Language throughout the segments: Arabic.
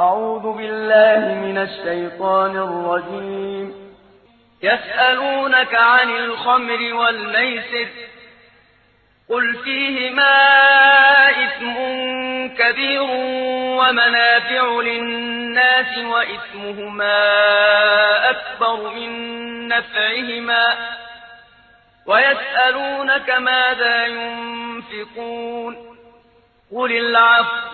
أعوذ بالله من الشيطان الرجيم. يسألونك عن الخمر والميسر قل فيهما إثم كبير ومنافع للناس وإثمهما أكبر من نفعهما. ويسألونك ماذا ينفقون قل العفو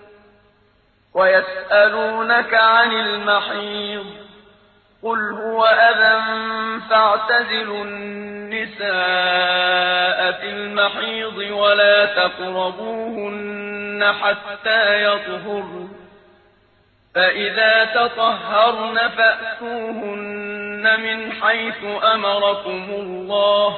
ويسألونك عن المحيض قل هو أذى فاعتزلوا النساء في المحيض ولا تقربوهن حتى يطهرن. فإذا تطهرن فأتوهن من حيث أمركم الله.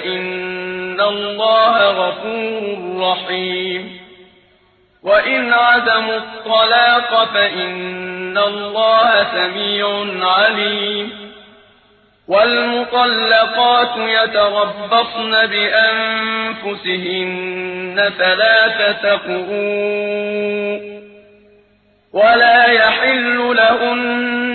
فإن الله غفور رحيم. وإن عدموا الطلاق فإن الله سميع عليم. والمطلقات يتربصن بأنفسهن ثلاثة قرون ولا يحل لهن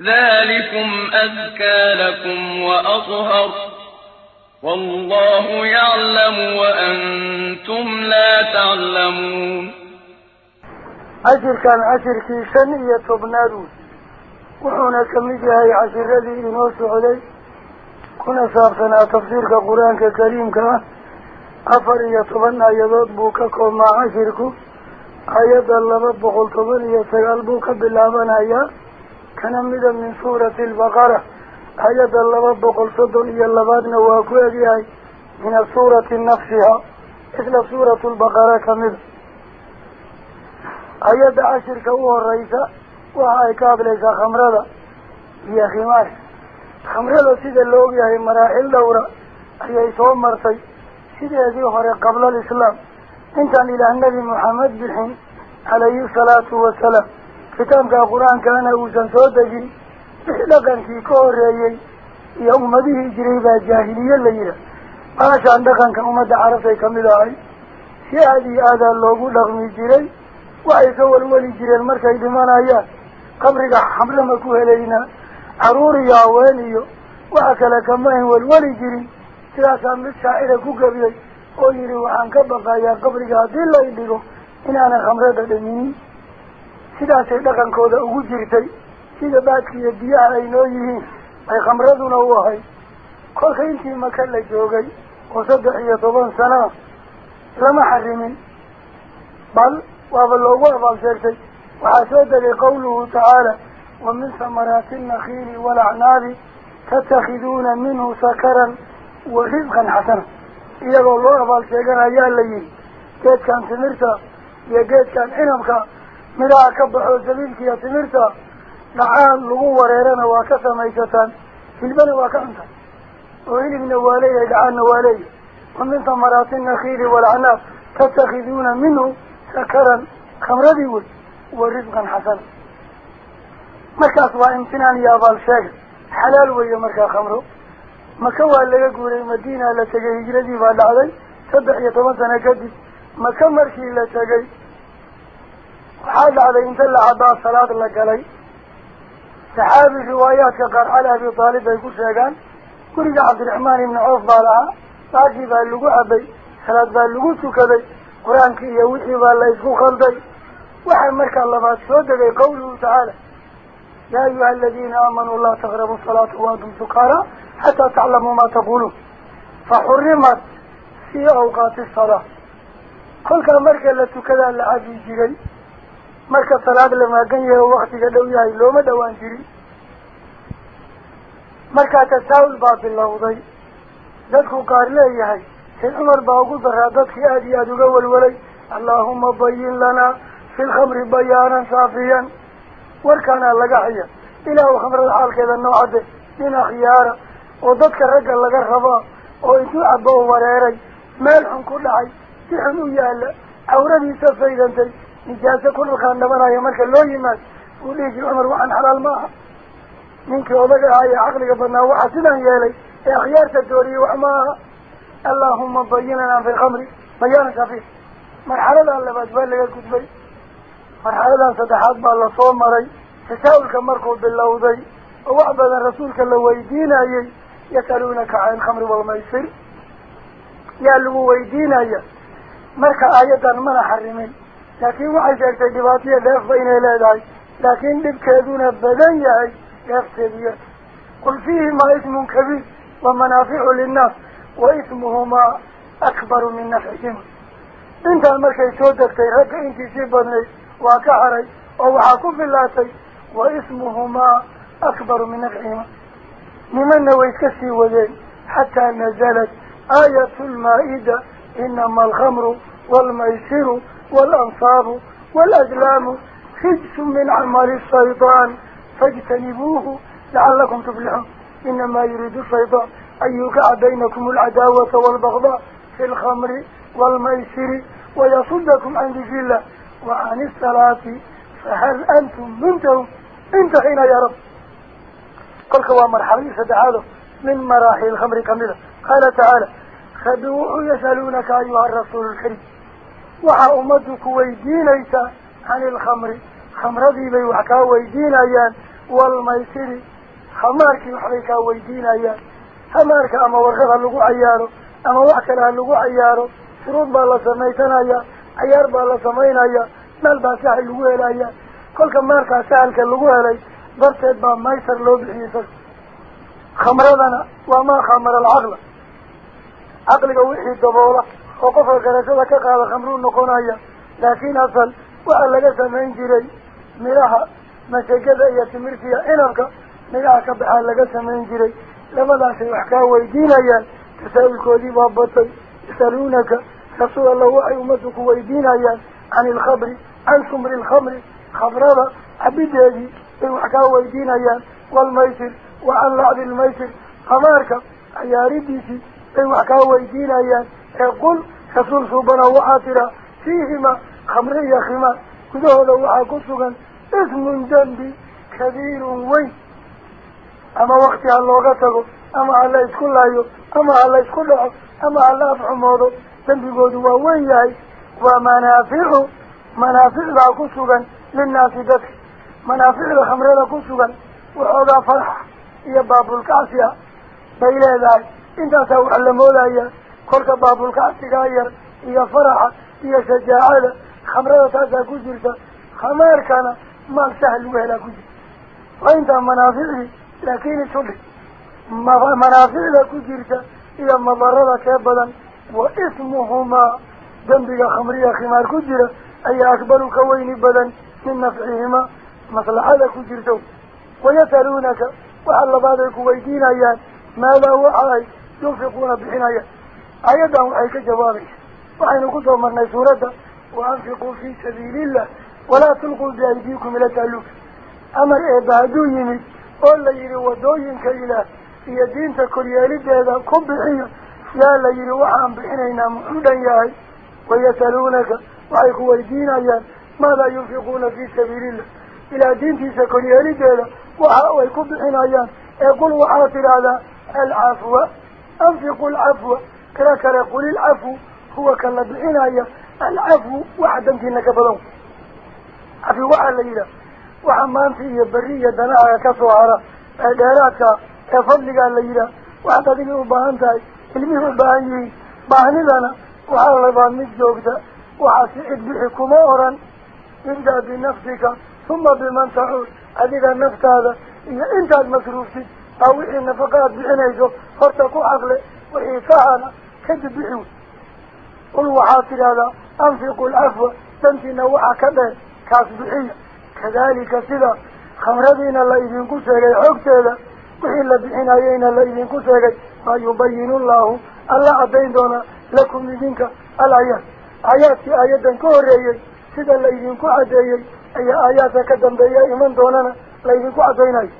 ذلكم أذكى لكم وأطهر والله يعلم وأنتم لا تعلمون. عشر كان عشر كي سنية تبنادون وحونا كمجهي عشر الذي إنوس عليه كنا سابسنا تفسير القرآن الكريم كما أفر يطبن آيادات بوكا مع عشركو آيات اللبات بقول طبن يسيال بوكا باللابان آيات كان مدى من سورة البقرة. أيضا لبضق الصدر إيا لبادنا وأكوه من سورة نفسها إذن سورة البقرة كمدى أيضا عشر كوه الرئيسة وهي كابلسة خمرضة هي خمار. خمرضة سيدة اللوغية هي مراحل دورة. آية هي إسوام مرسي. سيدة يزيحر قبل الإسلام. إن إلى النبي محمد بحين عليه الصلاة والسلام. Horreeyey iyo ummadihii jiray baa jaahiliye la yidhaah baashaan dhaqanka ummadda carabtay kamid ahay si aada iyo aadaa loogu dhaqmi jiray waxay ka walwali jireen markay dhimanayaan qabriga xamrama ku helaynaa caruur iyo haween iyo waxa kale kamayn welweli jirin sidaasaa mid shaacira ku gebiyey oo yidhi waxaan ka baqayaa qabriga haddii lay dhigo inaanan khamrada dhaminin sidaasay dhaqankooda ugu jirtay sida baadka iyo biyaha ay noo yihiin ay khamraduna u ahay kolka intii maka la joogay oo saddex iyo toban sana lama xarimin bal waaba loogu abaal sheegtay waxaa soo degay qawluhu tacaala wa min samaraati الnakiili waalacnaabi tatakhiduuna minhu sakaran wa risqan xasana iyagoo loo abaal sheeganayaa la yihi geedkan timirta iyo geedkan cinabka waa ka cuntaan oo hilibna waa leeyahay dhacaanna waa leeyahay wa min tamaraati nakiili waalacnaab tatakhiduuna minhu sakaran khamradii wey wa risqan xasana markaas waa imtinaan iyo abaal sheega xalaal weeye markaa khamro maka waa laga guuray madiina la tegay hijradii baa dhacday saddex iyo toban sano kadib maka markii la tegay حاجة على إن دل عضاء صلاة الله قالي. سحابي روايات يقر على أبي طالب يقول شاقان كوريك عبد الرحمن بن عوف بالها تاجي باللقوع بي صلاة باللقوع سوك بي قرآن كي يوحي بالله يسوك بي وحمرك الله بات سودك قوله تعالى. يا أيها الذين آمنوا الله تغربوا صلاة وأنتم سكارا حتى تعلموا ما تقولوا فحرمت في أوقات الصلاة. كل كامرك اللي تكذا اللي عزيز جلي dhow yahay looma dhawaan jirin markaa tasaawul baa bilowday dadku qaar leeyahay sayd cumar baa ugu daraa dadkii aada iyo aada uga walwalay allaahuma bayin lanaa fi lkhamri bayaanan saafiyan warkaanaa laga haya ilaahu khamrada xaalkeeda noocade nin akhyaara oo dadka ragga laga rabaa oo intuu cabo o wareeray meel xun ku dhacay si xun u yaala cawradiisa faydantay نجازة كل مكان لما يا ملك لو يمات. وليجي عمر وعن حلال ماها منك وضغى هاي عقلي قبرنا لي يا خيار تدوري وعماها اللهم ضيننا في الخمر. بيانا شفيه مرحلة اللي باجبال لك كتبي مرحلة ستحاد ما الله صوم مري تساول كمركو بالله ذي. وعبدا رسولك اللويدين إيه يسألونك عن الخمر خمر يصير يا اللويدين إيه مركا آية دان من حرمين. لكن واحد شرط الجباطية لا يخضعين إلى ذلك. لكن بكذون البدن يعي يخضعين قل فيهما إثم كبير ومنافع للناس وإثمهما أكبر من نفعهم انت المركي شودكتي هكا إنت شبني وكحري أو حاكم اللاتي وإثمهما أكبر من نفعهم لمن ويسكسي وذين حتى نزلت آية المائدة إنما الخمر والميسر والأنصاب والأجلام خجس من عمال الشيطان فاجتنبوه لعلكم تفلحون. إنما يريد الشيطان أن أيك بينكم العداوة والبغضاء في الخمر والميسر ويصدكم عن ذي الله وعن الصلاة فهل أنتم منتهم انتهينا يا رب. قل كوامر حريصة تعالوا من مراحل الخمر كاملة. قال تعالى خدوه يسألونك أيها الرسول الكريم. Weydiinaysaa cani ilkhamri khamradii bay wax kaa weydiinayaan waalmaysiri khamaarkii waxbay kaa weydiinayaan hamaarka ama warqad ha lagu cayaaro ama wax kale ha lagu cayaaro shuruud baa la samaysanaya cayaar baa la samaynaya meel baa sahal lagu helaya kolka maalkaa sahalka lagu helay darteed baa maysar loo bixiyey isaga khamradana waa maa khamara alcaqla caqliga wixii daboola وقفل قرشلة كقال خمرون نقونايا. لكن أصل وقال لك سمين جيري. مراها مشاكدة يتمر فيها إنبك مراها كبحال لك سمين جيري. لما لا شيء حكاوي دينايا تساوي كودي بابطي يسألونك. رسول الله وعي أمتك ويدينايا. عن الخبر. عن سمر الخمر. خبرها عبيد يجي يحكاوي دينايا والميسر. وعن لعب الميسر. قمارك عياري ديسي يحكاوي دينايا يقول إيه sugan ismun dembi kabiirun weyn ama wakti ha looga tago ama ha la isku laayo ama ha la isku dhaco ama ha la afxumoodo dembigoodu waa weyn yahay waa manaaficu manaaficdaa ku sugan linnaasi dadka manaaficda khamrada ku sugan waxoogaa farxa iyo baabulkacsi ah bay leedahay intaasaa wax la moodaya كلك باب الكعب تغير إيا فرحة إيا شجاعة خمرة تاسا كجر خمار كان ما سهل وهلا كجر وإنت منافعه لكن تل منافعه كجر إيا مضرد كبدا وإسمهما جنبك خمرية خمار كجر أي أكبر كوين بدا من نفعهما مثل هذا كجر ويسألونك وعلى بعض الكويتين أيان ماذا وعلي ينفقون بحنايه أيدهم ايك جوابي وحين قلتهم من نسورة وأنفقوا في سبيل الله ولا تلقوا بأيديكم إلى تألوك أمر إبادو يمي أولا يري ودو ينك إله في الدين تكل يالد هذا كب حين يا الله يري وحام بحنين محودا ياهي ويسألونك وعيك ويدين أيان. ماذا ينفقون في سبيل الله؟ إلى دين تكل يالد هذا وحاو يكب حين أيان. يقول وحاطر هذا العفو أنفقوا العفو. كلا كلا قولي العفو هو كلا بالعناية العفو واحدا كينا كبلون عفو واحد الليلة وعمان فيه برية دناعة كسو عرا دارات كفضلق الليلة واحدا دي مباهنتاي كلمه مباهنيه باهني لنا. وعلى الله مجدوكتا وعسعد بحكم أورا انت بنفسك ثم بمن تعود. أدد النفس هذا. إذا انت المسروفتي أو إن فقرات بحنيجو فرتكو عقلي وإيه فعلا كذب بحوث قل وحاطر هذا أنفق الأفوة تنفي نوعا كذا كاسبحية كذلك سلا خمردين الله إذن كسيري حكت هذا وحل بحنايين الله إذن كسيري ما يبين الله. ألا أبين دونا. لكم إذنك الآيات آيات. آيات كوري سلا الله إذن كعدي أي آيات كدن بي إيمان دونا. الله إذن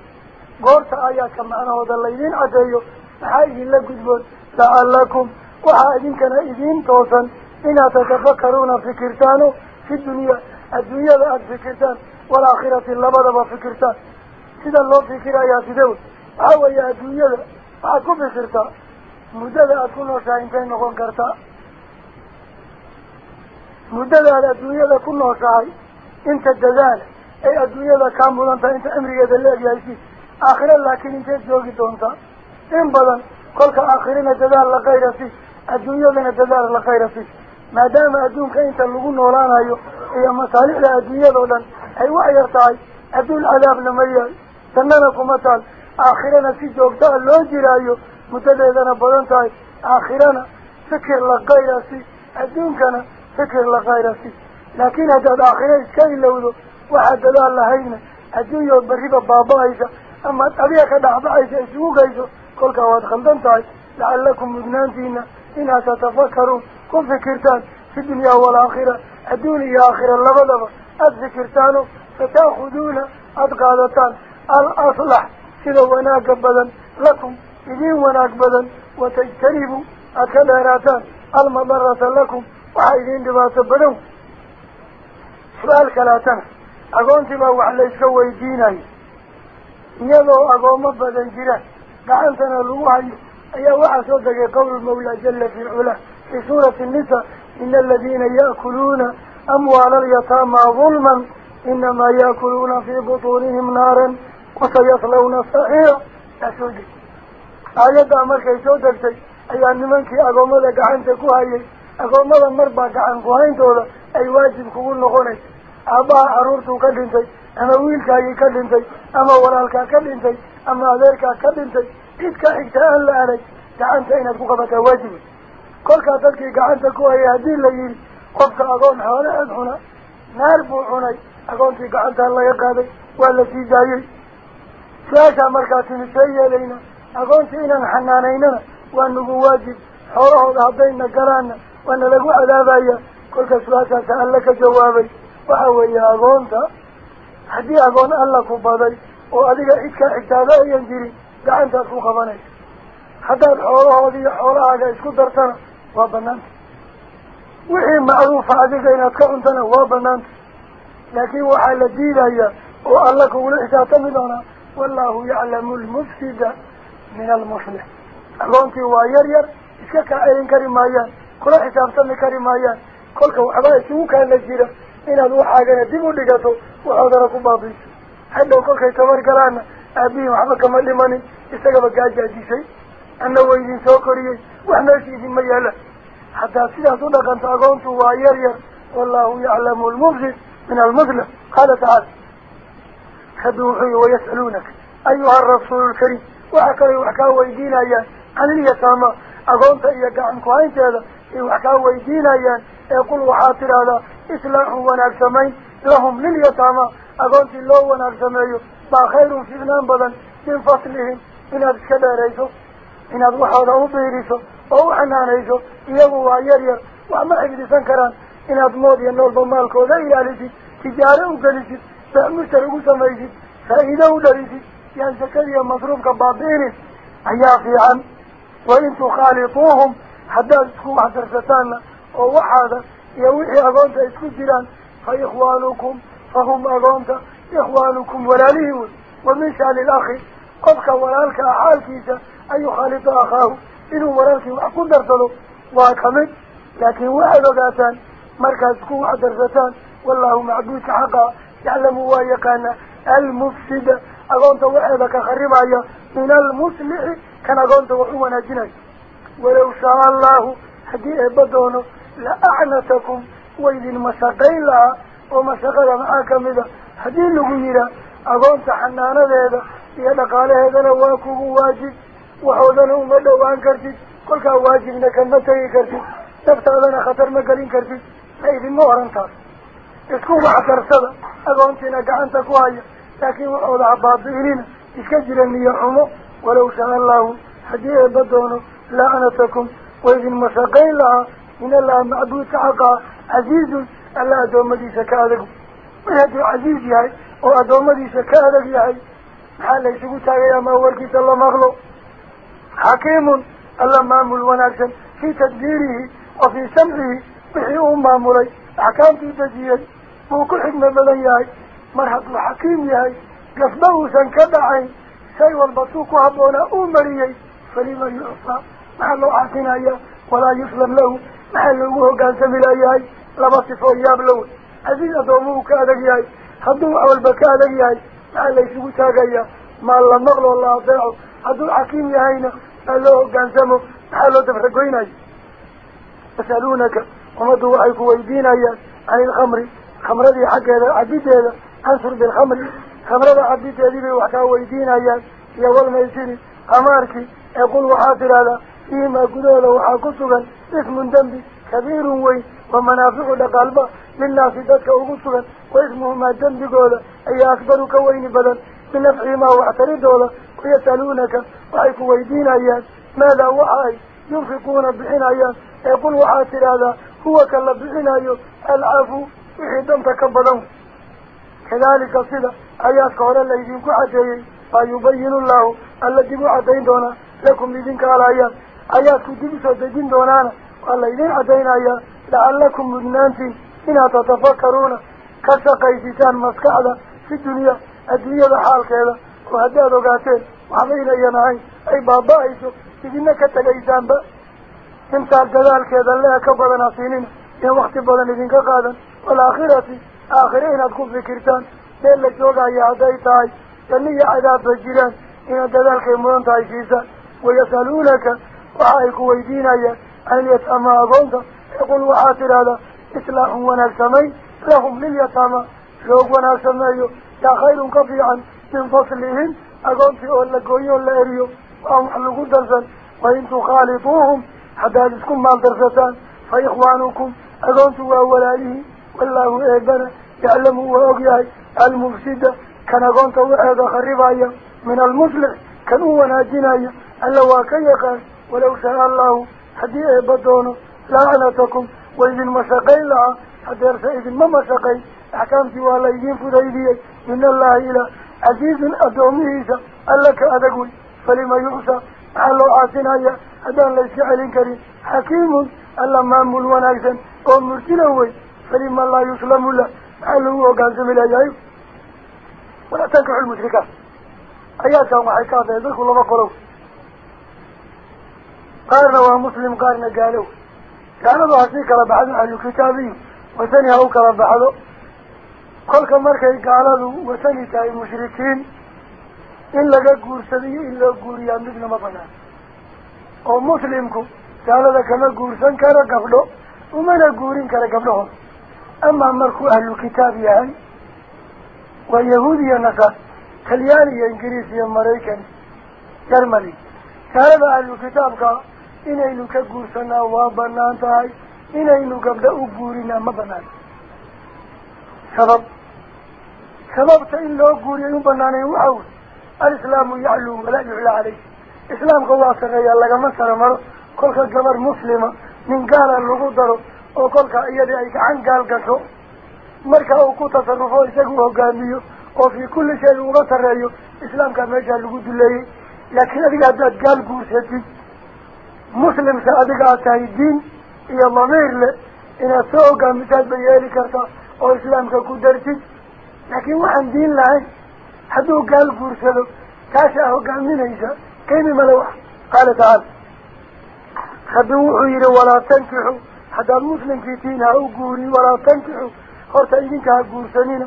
قرص آيات كما أنا وضع الله إذن عدي حيث لكم. لعلكم وحا إذن كان إذن توسا إنا تتفكرون فكرتان في الدنيا الدنيا لأد فكرتان والآخرة اللبضة فكرتان سيدا الله فكرة يا سيدون أو يا الدنيا أكو بفكرتا مدد أكونا شاين كان نقوم كرتا. مدد على الدنيا كنا شاين إنت الجزال أي الدنيا كان بلانتا إنت أمريكا دلاج يا سيد آخرة لكن إنت جوغي دونتا. إن بلان كل آخرين جزال لغير سيد الدنيا بنا تدار لخير فيه ما دام الدنيا كانت اللغو نولانا هي مصالح لها الدنيا دولان أي وعي ارتعي أدو العذاب لمريان في مطال. آخرنا في جوكتا اللو جرايو متدهدنا بلانتاي آخرنا فكر لخير فيه الدنيا كان فكر لخير فيه لكن هذا آخرين كان لولو وحد الله اللهين الدنيا بريبة بابايسة أما الطبيعة كدعبايسة اسموك ايسو كل كواد خندنتاي لعلكم مجنان فينا. إن تتفكر كن فكرتان في الدنيا والآخرة. الدنيا آخرة لبدأ الذكرتان فتأخذون أدقادتان. الأصلح. كذا وناك بدا لكم. إذين وناك بدا وتجتنبوا أكدارتان المضرة لكم. وحايدين دباس بدو سؤال كلاتان. أقول تبا وحلا يسكوى الدين يلو أقول مبدا جرا قعنتنا لوحي. Weydiinayo iyadoo agoomo badan jiraan gacantana lagu hayo ayaa waxaa soo degay qawlu mawla jala fi culaa fi suurati nisa ina aladiina ya'kuluuna amwaala alyataama dulman inamaa yaakuluuna fii butuunihim naaran wasayaslawna saciira yaa soo deg aayaddaa markay soo degtay ayaa nimankii agoommada gacanta ku hayay agoommada marbaa gacan ku-hayntooda ay waajib kugu noqonaysa kolkaa dadkii gacanta ku hayay haddii la yidhi qofka agoon xoolaheed cuna naar buu cunay agoontii gacantaa laga qaaday waa la sii daayey su-aashaa markaa timi see yeelayna agoontii inaan xanaanaynana waa nagu waajib xoolahooda haddayna galaanna waana lagu cadaabaya kolka su-aashaasa alla ka jawaabay waxa weeye agoonta haddii agoon alla ku baday oo adiga cid kaa xigtaada ayan jirin qabanaysa haddaad xoolahoodi iyo xoolahaaga isku dartana waa banaanta wixii macruufa adiga inaad ka cuntana waa banaanta laakiin waxaa la diidayaa oo alla kugula xisaabtami doonaa wallahu yaclamu lmufsida min almuslix agoontii waa yar yar iska kaa celin kari maayaan kula xisaabtami kari maayaan kolka waxbaa isugu kaala jira inaad waxaagana dib u dhigato waxoodana ku baabiiso hadhow kolkay tabar galaana أبي محمد كما لمني استقبل كاجة جيسي أنه ويدين سوكري وإحنا شيدين ميالة حتى سيدة صدقا تقونت وعير والله يعلم المفزد من المظلم. قال تعالى خدوحي ويسألونك. أيها الرسول الكريم وحكري وحكا ويدين أيان عن اليتامى. أقونت إياك عن وعين جادة وحكا ويدين أيان يقول وحاطر هذا إسلاح ونعكسمين لهم لليتامى. Badan min faslihim inaad iska dheerayso inaad waxooda u biiriso oo u xanaanayso iyagu waa yar yar wax ma xifdisan karaan inaad mood iyo noolba maalkooda ilaalisid tijaaro u gelisid beecmushtar ugu samaysid faa'iido u dhalisid yaan sakadiiyo masruufka baabi'inin ayaa fiican wain tukhaaliطuuhum haddaad isku waxdarsataanna oo waxaada iyo wixii agoonta isku jiraan fa ikhwaanukum فهم أضامت إخوانكم ولا ليهون ومن شأن الأخي قبك ولالك أحال كيسا أن يخالط أخاه. إنه ولالك وحكم درسله وأكمل لكن واحد ذاتان. مركز كوع درستان والله معدوك حقا. يعلم وايقان المفسد. أضامت وحدك خربايا. من المسلح كان أضامت وحونا جناي. ولو شاء الله حديئ بدونه لأعنتكم. ويذن مساقين لها yihaa agoonta xanaanadeeda iyo dhaqaalaheedana waa kugu waajib waxoodana uma dhowaan kartid kolkaa waajibna kama tegi kartid naftaadana khatar ma gelin kartid ma idinma oran taas isku waxdarsada agoontiina gacanta ku haya laakiin waxooda ha baabi'inina iska jira niyo xumo walaw shaa allahu haddii eebba doono lacnatakum waydin mashaqayn lahaa in allaha macbuudka xaqaa casiizun الله دوما دي سكادك ما هدو عزيزي هاي أو دوما دي سكادك يا حالا يسيقو تاقيا ما وركيس الله مغلو. حكيم الله مامل وناكسن. في تدبيره وفي سمعه بحي امام أحكام في تدبير وكل حكمة بلن يا مرحب الحكيم يا قصبه قفبه سنكبعين سيوى البطوك وهبونا امريي فلما يعطى. محلو عاسنا ولا يسلم له. محلوه قاسم الاياي addoomuhu ka adag yahay hadduu wax walba ka adag yahay maxaa la isugu taagayaa maa la maqloo la adeeco hadduu xakiim yahayna maa loo hoggaansamo maxaa loo dabragoynaya yasaluunaka ummaddu waxay ku weydiinayaan can ilkhamri khamradii xaggeeda cabideeda can shurbi alkhamri khamrada cabideedii bay wax kaa weydiinayaan iyo walmaysiri qamaarkii ee qul waxaa tidhahdaa fiihimaa gudahooda waxaa ku sugan ismun dembi kabiirun weyn ومنافق لقلبه للناس ذاتك أغسرا واسمه ما جنب أولا أي أكبر كوين بلد؟ من نفع ما هو أعترد أولا ويسألونك وعيك ويدين أيان؟ ماذا وعي؟ ينفقون بحين أيان؟ يقول وعاتر هذا هو كلا بحين أيان العفو إحدام تكبضهم كذلك صدا أيات قولا اللي ذنك عجي فيبين الله الذي معدين دونا لكم لذنك على أيان. أياك ذنك عجين دونانا والله ذنك عجين أيان. لعلكم مدنانتي إنا تتفكرون كسقيتان مسكعدا في الدنيا أدنية بحالك هذا. وهذا دقاتين وعمينا ينعي أي بابا باباعيسو تجنك تقيتان با انت الجذال كذا لا كبدا ناسينين يا وقت بدا نذنك قادا والآخرة آخرين أدخل فكرتان دين لك جوغا يا عدايتاي تنية عذاب بجيران إنا الجذال كمرانتاي فيسا ويسألونك وعائك ويدينا يا أن يتأمى أبوك يقول وحاتر هذا إسلاح ونالسمي لهم من يتامى لوق ونالسمي يا خير كفيعا من فصلهم أقول في أولا قوي أولا إريو وهم حلقوا درسا وإن تخالطوهم حتى لسكم مال درستان فإخوانكم أقول في أولا إيه والله إيبنا يعلم هو أقياي المفسدة كان أقول في أولا خريبايا من المسلح كان هو ناجنايا ألا واكيقا ولو شاء الله حديئة بدونه لا أنا لعنتكم وإذن المشاقي لها حتى إذن ما مشاقي أحكام جواليين فريدي إن الله إلى عزيز أدومه إيسا. ألك أدقوي. فلما يحسى على عاسنا يا. أدان ليس علي كريم. حكيم. ألا ما مامل ونعيسا قوم مرتنوي فلما لا يسلم الله هو وقازم إلى جايب. ولا تنكح المشركة. أياك وما حكاته الله ما قالوا قارنا ومسلم قارنا قالوا. Hasii kala baxdo ahlu kitaabiyu wasani ha u kala baxdo kolka markay gaaladu wasani tahay mushrikiin in laga guursado iyo in loo guuriyaa midna ma banaan oo muslimku gaalada kama guursan karo gabdho umana guurin kara gabdhahood amaa markuu ahlu kitaab yahay waa yahuud iyo nasaar talyaani iyo ingiriis iyo maraykan germany gaalada ahlu kitaabka tahay inaynu gabdho u guurinaa ma banaan sabab sababta in loo guuriyay u banaanayn waxa wey alislaamu yacluu walaa yuclaa caleyh islaamka waa sarreeyaa lagama sara maro kolka gabar muslima nin gaala lagu daro oo kolka iyadii ay gacan gaal gasho marka uu ku tasarufo isagu hogaamiyo oo fii kulli shay uga sarreeyo islaamkaa meeshaa lagu duleeyey laakiin adiga haddaad gaal guursatid tahay diin iyo damiir leh inaad soo hogaamisaad bay yeeli kartaa oo islaamka ku dartid laakiin waxaan diin lahayn hadduu gaal guursado taashaa hogaaminaysa qiimi male wax qaala tacaala rabbi wuxuu yidhi walaa tankixu haddaad muslimkii tihiin ha u guurin walaa tankixu horta idinka ha guursanina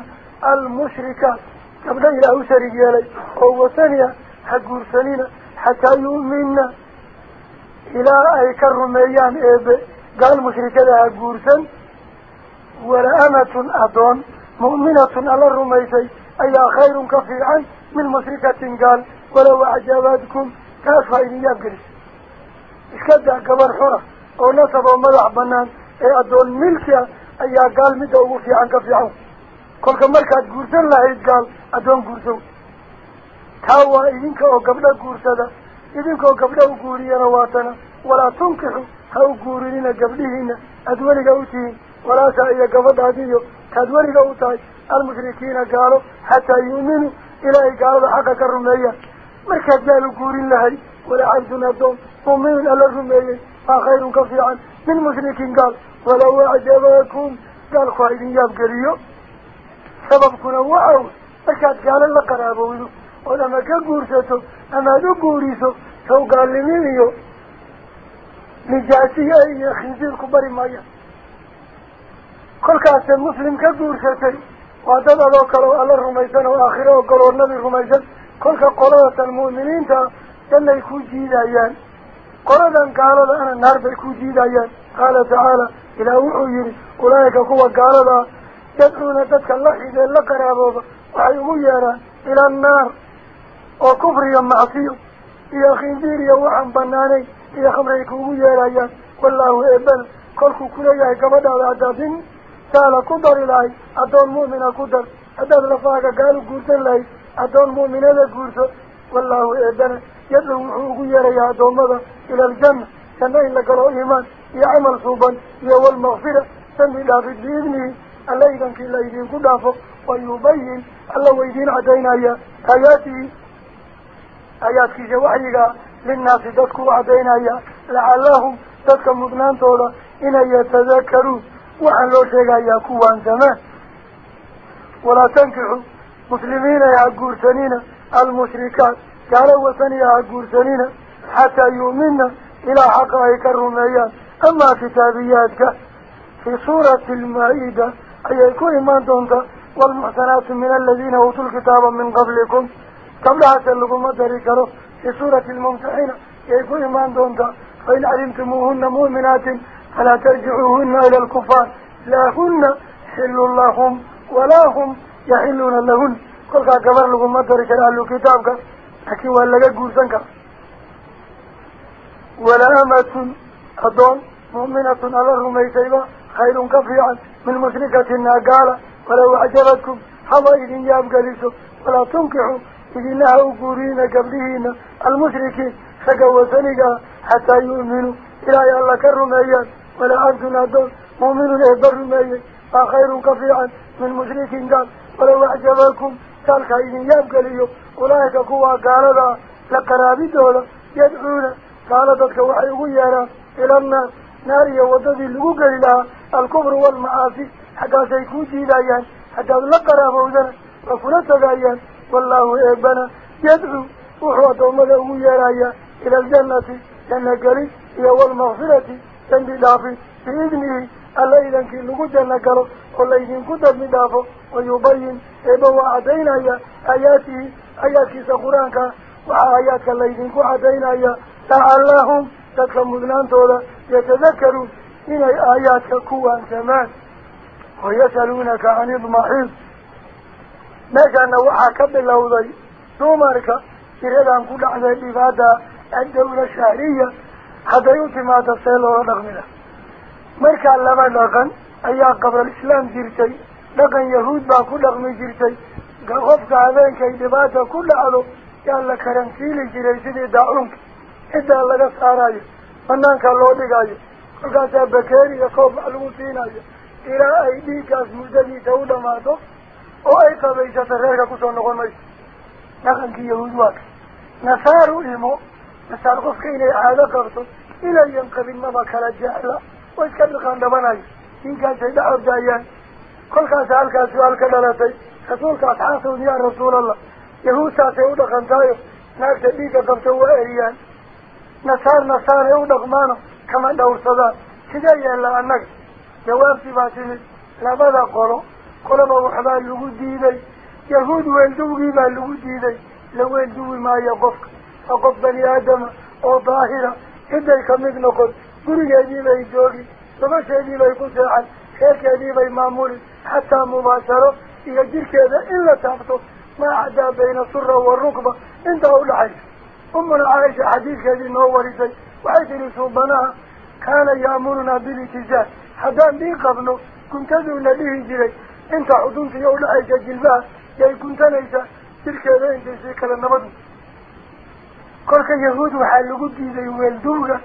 almushrikaat gabdho ilaah u sharig yeelay oo wataniya ha guursanina xataa yu'mina mushrikada ha guursan wala amatun adoon mu'minatun alla rumaysay ayaa khayrun ka fiican min mushrikatin gaal walow acjabaadkum taas faa idin yaabgelisa iska daa gabar xura oo nasab oo madax banaan ee addoon milki ah ayaa gaal midda ugu fiican ka fiican kolka markaad guursan lahayd gaal addoon guursow taa waa idinka oo gabdho guursada إذن إذنكو قبله قوريانا واتنا ولا تنكحوا هاو قوريانا قبلهنا أدوانيك أوتيهن ولا سائيا قفض هذيو كدوانيك أوتاي المشركين قالوا حتى يؤمنوا إلهي قالوا حقا كرميا مركز دالو قوري اللهي ولا عبدنا الدوم ضمين ألا رميا فخير كفيعا. من المشركين قال ولو أعجبكم قال خائدين يابقريو سبب كنا وعوه فكاد قال الله قرابة iyo nijaasiya iyo khinsiir ku bari maayaan kolkaase muslim ka guursatay waa dad adoo kale oo alla rumaysan oo aakhiro ogol oo nabi rumaysan kolka qoladatan mu'miniinta jannay ku jiidayaan qoladan gaalada ana naar bay ku jiidayaan qaala tacaala ilaah wuxuu yihi ulaa'ika kuwa gaalada ah yadcuuna dadka la xidee la qaraabooba waxay ugu yeeraan ila annaar وكفر يا معصيه يا خنزير يا وحن بناني يا خمري كومي يا رايان والله إبل كل كوكولي يا كمدا وعدادين سالة قدر إلهي أدون مؤمنة قدر أداد رفاقة قالوا قلت الله أدون مؤمنة قلت والله إبل يدعو حوكي يا رايان أدون مدى إلى الجنة سنين لقلوا إيمان يا عمل صوبا يا والمغفرة سمي لا في الدينه الله إذن كي الله يدين قدافه ويبين الله ويدين عدين آياته آيات كي جوحيقا للناس تذكروا عدينا يا لعلهم تذكر مبنان طولا إنا يتذكروا. وعن لو شيقا يا كوان زمان. ولا تنكحوا مسلمين يا قرسانين المشركات. قالوا وثني يا قرسانين حتى يؤمننا إلى حقائك الرميان. أما كتابياتك في سورة المائدة. أي يكون إيمان دونك. والمحسنات من الذين أوتوا الكتاب من قبلكم. كم رأس اللقمة ذكره في سورة الممتحنة؟ كيف إيمان دونها فإن علمتموهن مؤمنات فلا ترجعوهن إلى الكفار. لا هن حلوا لهم ولا هم يحلون لهن. كل قبر لكم مدر كرالو كتابك. حكي ولقى قوسنك ولا أمة أدون مؤمنة على الرمي سيبا خير كفيعا من مشركة ناقالة. ولو أعجبتكم حضا إذن يابقى ليسو ولا تنكحوا إذنها أفورين قبلهين المشركين. خقوا سنقا حتى يؤمنوا. إلا يا الله كرميان ولا أنتنا دون مؤمنوا لإبر ميان أخير كفيعا من المشركين قال. ولو أعجبكم تلك إذن يبقى ليو أولئك قوة قالبا لقرابي دولة يدعونا قالبك وحيوينا إلى النار. ناري وضد اللقوق إلى الكبر والمعافي حتى سيكون جيدايا حتى اللقرابه ذنب وفلتها جايا والله إبنا يدعو وحوات أمده يرايا إلى الجنة. جنة قري هي والمغفرة جنة دافي بإذنه الله إذن كي لغو جنة قري والله إذن كتب مدافع ويبين إبنا وعدينا يا آياته آياتي كيسا قرآنك وآيات الله إذن كعدينا يا. تعالهم تكلمون أنتولا يتذكروا إن آياتك كوان سمان ويسألونك عن المحيط. Meeshana waxaa ka bilowday dumarka tiradan ku dhacday dhibaada addawla shahriya hadday u timaado see loola dhaqmi lah markaa laba dhaqan ayaa qabral islaam jirtay dhaqan yahuud baa ku dhaqmi jirtay qofka habeenkay dhibaata ku dhacdo yaa la karansiili jiray sidii daacuunka ciddaa laga saarayo banaanka loo dhigayo kolkaasaa bakeeriga koob wax lagu siinayo ilaa ay dhiiggaas muddadiisa u dhamaato oo ay qabaysato reerka kusoo noqon mayso dhaqankii yahuud waa ka nasaaru imo nasaar qofka inay caado qabto inayan qabin maba kala jecla oo iska dhiqaan dhabanayo diinkaasay dhex ordaayaan kolkaasa halkaas su-aal ka dhalatay rasuulka asxaabtooda yaa rasuulallah yahuudtaasay u dhaqantaayo naagta dhiigga qabto waa eriyaan nasaar nasaaray u dhaqmaano kama dhawrsadaan sidee yeella annaga jawaabtii baa timid labada qolo قلما وحبا لغودي ذي يهود والدوغي ما لغودي ذي لو والدوغي ما يقفك فقف بني آدم أو ظاهرة إذا يكمد نقل قري يا ذي جوغي سمش يدي ذي قسرعا خيك يدي ذي مامور حتى مباشرة يجير كذا إلا تابطه ما عدا بين سرة والركبة انت أول عيش أمنا عايشة حديث كذي نوور ذي وعيش لسوبناها كان يامرنا بالاتجاه حدان بيقبنه كنت ذو نبيه جريك yay guntanaysaa jirkeeda intay sii kale nabadu kolka yahuud waxaa lagu diiday weelduuga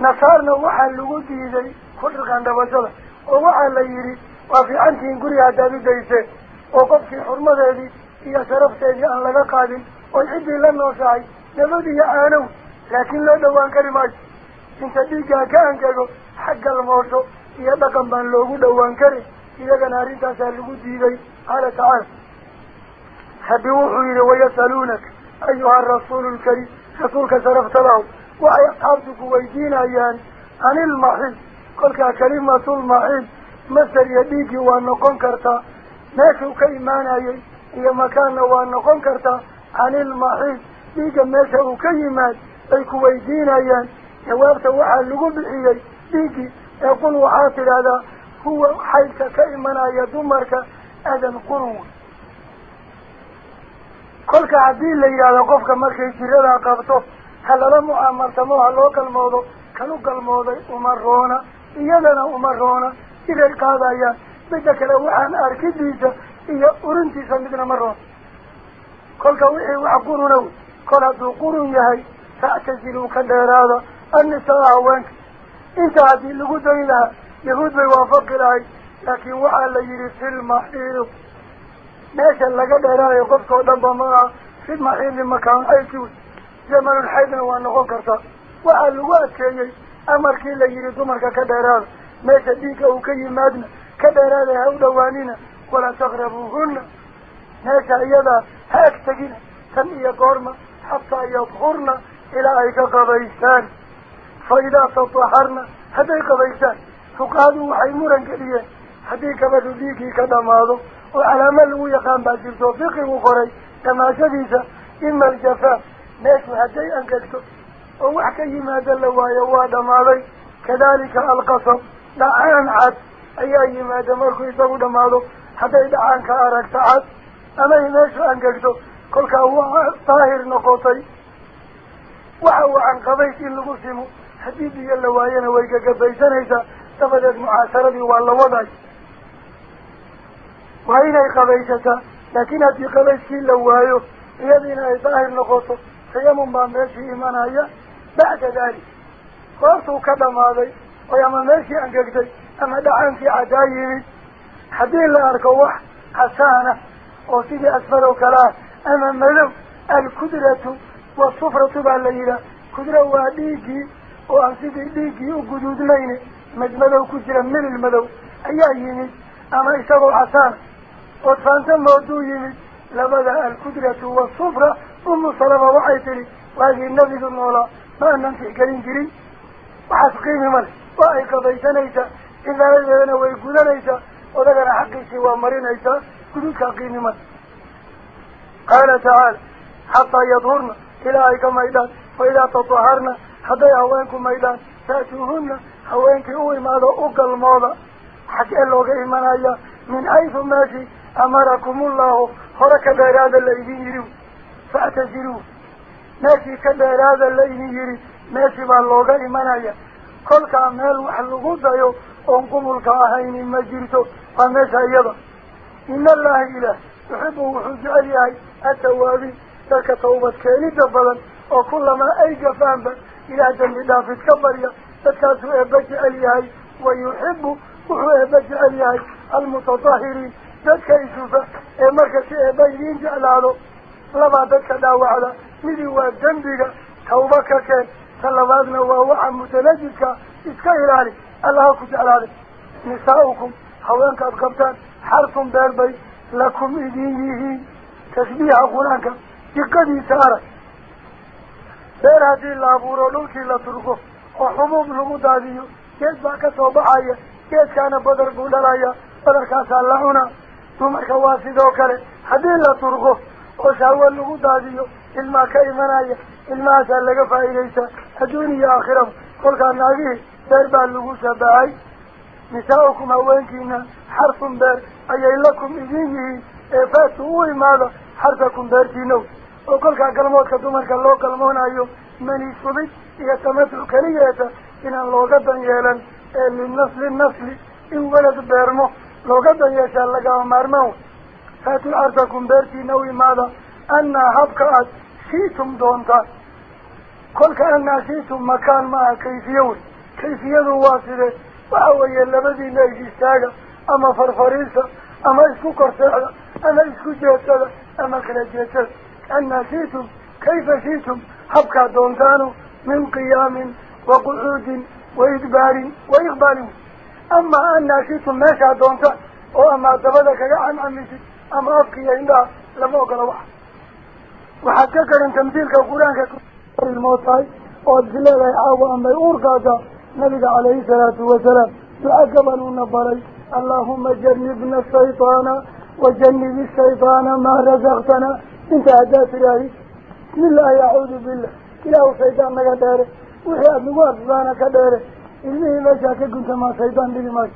nasaarna waxaa lagu diiday ku dhaqan dhabashada oo waxaa la yidhi waa fiicantihiin guriga haddaad u dayseen oo qofkii xurmadeedii iyo sharafteedii aan laga qaadin oy ciddii la nooshahay nabad iyo caanow laakiin loo dhawaan kari maayo inta dhiiggaa ka angego xag galmoosho iyo dhaqan baan loogu dhawaan karin إذا أريد أن تسألوه ديبي قال تعال. حبيوحوا إذا ويسألونك. أيها الرسول الكريم. رسولك سرفت له وعي أصحابك ويدين أيان. عن المحيل قلك كلمة المحيل مثل يديك وأن قنكرت ناشو كيمان أيان هي مكان وأنه قنكرت عن المحيل ديك ناشو كيمان. أي كويدين أيان. جوابت وحا اللغو بحيلي ديك يقول وحاصل هذا. La yidhaahdo qofka markay jiradaa qabto ha lala mucaamaltamo ha loo galmoodo kanu galmooday uma roona iyadana uma roona siday qaadayaan midda kale waxaan arkidiisa iyo urintiisa midna ma roona kolka wixii wax quruna wey kol hadduu qurun yahay factasiluu ka dheeraada annisaa haweenka inta haddii lagu dayn lahaa يهود بيوافق لهي لكن وعا ليري في المحيط. ماشا لقد رأي قفت ودنبا معه في المحيط المكان حيثي جمال الحيدن وانه قرطا وعا الواد شيئي أمر كي ليري دمرك كدران ماشا ديك أو كي مادن كدران هاو دوانين ولا تغربوهن. ماشا يدا هاك تجين. تنية قرمة؟ حتى يظهرنا إلى أيك قضيستان فإذا تطهرنا هذا قضيستان فقالوا وحي مران كلية. حديك بدو ديكي كدامادو وعلى ملو يقام باجر توفيقه وقري. كما شديسة إما الجفاء ناشو هدي أنكتو. ووحكي ما دلوا يواد مالي. كذلك القصر دعان عين عاد أي ما دمرك إذا ودمالو حدي دعانك أراك تعاد أما ناشو أنكتو كلك هو طاهر نقوطي. وحو عن قضيت اللغو سيمو حبيبي يلا وينا ويكا قبيسان هيسا استفدت معاشرة والله وضعي وإن قبيشة لكن هذه قبيشة اللواية يدينا يظاهر نقطة سيمن بامرشه منايا بعد ذلك. قرصوا كذا ماذا؟ ويما مرشي أنجلتي أما دعان في عداية. حدين لأركوح حسانة. وصيدي أسفل وكلاه. أما ملو. الكدرة والصفرة بالليلة كدرة وديجي وأنصيدي ديجي وقدود ميني. مجمدو كجرا من المدو أيها يمي أما إسابو حسان وطفانتان موضو يمي لبدا الكدرة والصفرة أم صلبة وحيتري وهذه النبي المولى ما ننفي كريم جري وحسقين من وأي قضيت نيسا إذا رجلنا ويقول نيسا وذكر حقي سوى مري نيسا كدوك حقين من قال تعالى حتى يظهرنا إلى أيكم ميدان وإذا تطهرنا حتى يهوانكم ميدان تأتوهن هوينك اوه ماذا أقل ماذا حك اللوغ ايمان ايا من ايث ماشي امركم الله خرك بيراد الليين يريو فاعتذروا ماشي كبيراد الليين يري ماشي باللوغ ايمان ايا كل كامل وحلقود ايو انقم القاهين مجرتو فمشا يضا ان الله اله يحبه حجالي اي التوابي تلك توبة كالي دبلا وكلما اي جفان بك إلى جنب في كبريا marka si eebba idiin jeclaado labaa dadka dhaawacda midii waa dembiga tawba ka keen ta labaadna waa waxa mutanajidka iska ilaali allaha ku jeclaaday nisaa'ukum haweenkaad qabtaan xarfun beer bay lakum idin yihiin tashbiiha qur-aanka diqadiisa arag beer haddii la abuuro dhulkii la turko oo xubuub lagu daadiyo geed baa ka soo baxaya geedkaana badar buu dhalaya badarkaasaa la cunaa dumarka waa sidoo kale haddii la turko oo shahwo lagu daadiyo ilmaa ka imanaya ilmahaasaa laga faa'iidaysaa adduun iyo aakhiraba kolkaa naagihii beer baa lagu shabahay nisaa'ukum haweenkiina xarfun beer ayay lakum idin yihiin ee faatu u imaada xarsakum inaan looga dan yeelan ee linasli nasli in welad beermo looga dan yeeshaa lagama maarmaan wey faatu xarsakum beertiina u imaada annaa habka aad shiitum doontaan kolka annaa shiitum makaan maaha kayfiye wey kayfiyadu waa sidee waxa weeye labadiina is istaaga ama farfariisa ama isku korseexda ama isku jeedsada ama kala jeedsada annaa shiitum kayfa shiitum habkaa doontaanu من قيام وقعود وإدبار وإقبال أما أن ناشيت ماشا دونك وأما تبدك عن عميسي أما أبقي عندها لم أقل واحد وحكاك أن تمثيلك القرآن كتبير الموتى والذلاء لأعوى أما يورك قادة نبي عليه الصلاة والسلام لأقبل النبري اللهم جنبنا الشيطان وجنب الشيطان ما رزقتنا انت أداة الله. من لا يعود بالله. Dheere ilmihii meeshaa ka guntamaa shaydaan dhibi maayo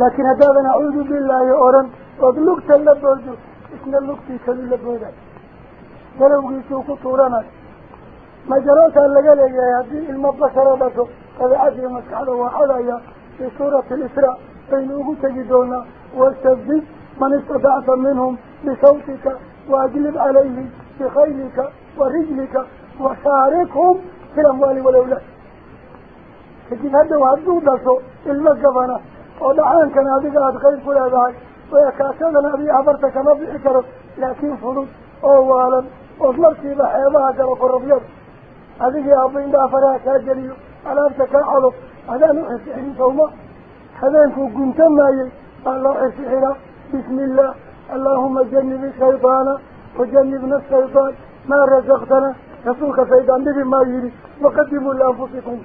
laakiin haddaadan acuudu billaahi odhan ood lugta la boodo isna lugtii kali la booday galowgiisuu ku tuuranayo majarootaa laga leeyahay haddii ilmo basharo dhasho dabeecadiiyo maskaxda waa xadaya fii suurati alisraa baynu ugu tegi doonaa wastafdid man istatacta minhum bisawtika waajlib calayhim bikaylika wa وشاركهم في الأموال والأولاد. لكن هذا وعدوه دسو المجبنة ودعان كان هذا قد قلت كل هذا ويكاسدنا بي أبرتك ما بيحكرت لكن فرد أولا أطلبت بحيبها جرق الربيض هذه يا أبي إن أفراك الجليل على أنت كعلف هذا نحس حين سوما هذا إنك قمت معي الله حسحنا بسم الله. اللهم جنب الشيطان وجنبنا الشيطان. ما رزقتنا. رسولك فإذا النبي ما يري وقدموا لأنفسكم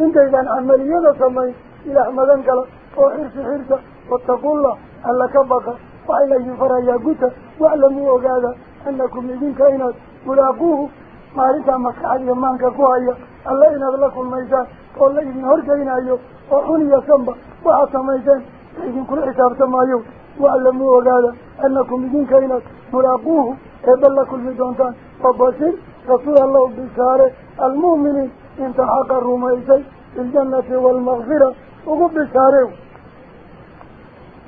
انت إذا عملية سمي إلى أحمدانك وحرس حرسة واتقوا الله أن لك بقى وإلا يفرع يقوتا وأعلموا وقادا أنكم إذن كائنات ملاقوه مالكا مكا علي مانكا قوايا الله إن أدلكوا الميزان والله إذن هرجين أيو وحني سنبا وعطا ميزان إذن كل حساب سمايو وأعلموا وقادا أنكم إذن كائنات ملاقوه إبلكوا الميزان وبصير waalmakfira ugu bishaarew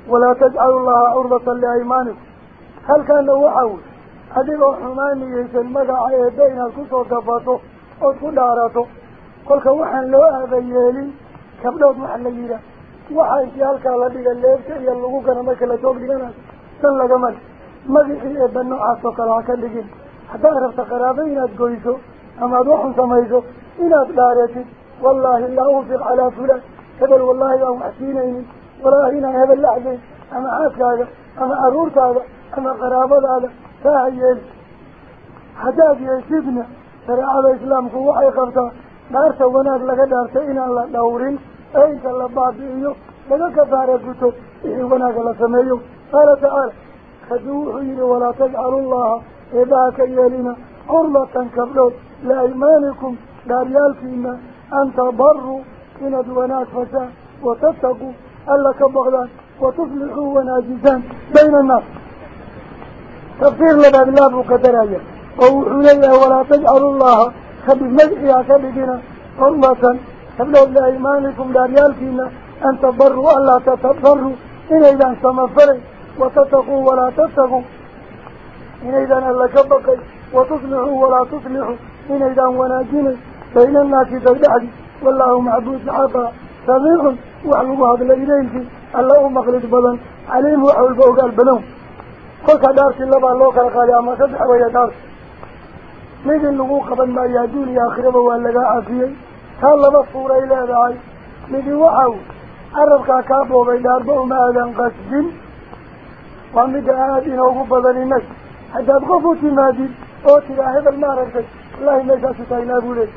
walaa tajcalu llaha curdatan liaymaanikum halkaana waxaa wey adigoo xumaaniyeysan magaca eebbe inaad kusoo gabato ood ku dhaarato kolka waxaan loo aaba yeelin gabdhood waxa la yidhaah waxa intii halkaa la dhiga leebta iyo lagu gana marka la toog dhiganayo dan lagama dhig magicii eebba noocaas oo kale ha ka dhigin amaad waxun samayso inaad dhaaratid wallaahi laa unfiq calaa fulaan hebel wallaahi baan wax siinaynin wallaahi inaan hebel la axdayn ama xaaskaaga ama carruurtaada ama qaraabadaada taa ha yeeli haddaad yeeshidna shareecada islaamku waxay qabtaa dhaarta wanaag laga dhaartay inaan la dhawrin ee inta la baabi'iyo laga kafaara guto wixii wanaaga la sameeyo qaala tacaala hadduu wuxuu yihi walaa tajcalu llaha إذا يلنا قرلة كبلوت لا إيمانكم لا فينا أن تبروا إن دوناك فتا وتتقوا ألا بغلان وتفلحوا وناجزان بين الناس. تفضير لنا الله بكتر أيها قوحوا ليها ولا تجعلوا الله خبي مجعي عشبكنا قرلة كبلوت لا إيمانكم لا فينا أن تبروا ألا تتبروا. إن إذا انت مفرق وتتقوا ولا تتقوا. إن إذا ألك بقي وتصلحوا ولا تصلحوا إن إذا وناجين بين الناس تجعل والله معبود عطا سميع. وعلم هذا الإليه الله مخلط بلن عليم وعلم البوغ البلن قلت دارت اللبع اللوك قال يا ما سبح ويا دارت نجي اللغو قبل ما يهدون يا أخربه وأن لقاء فيه قال لبع الصورة إلى ذاي نجي وعلم أربك كابو بين أربو ما أذن قسجن ومجي آدين وقبضني نجي hebel ma aragtay wallahi meeshaasu taagnaa buu leeyay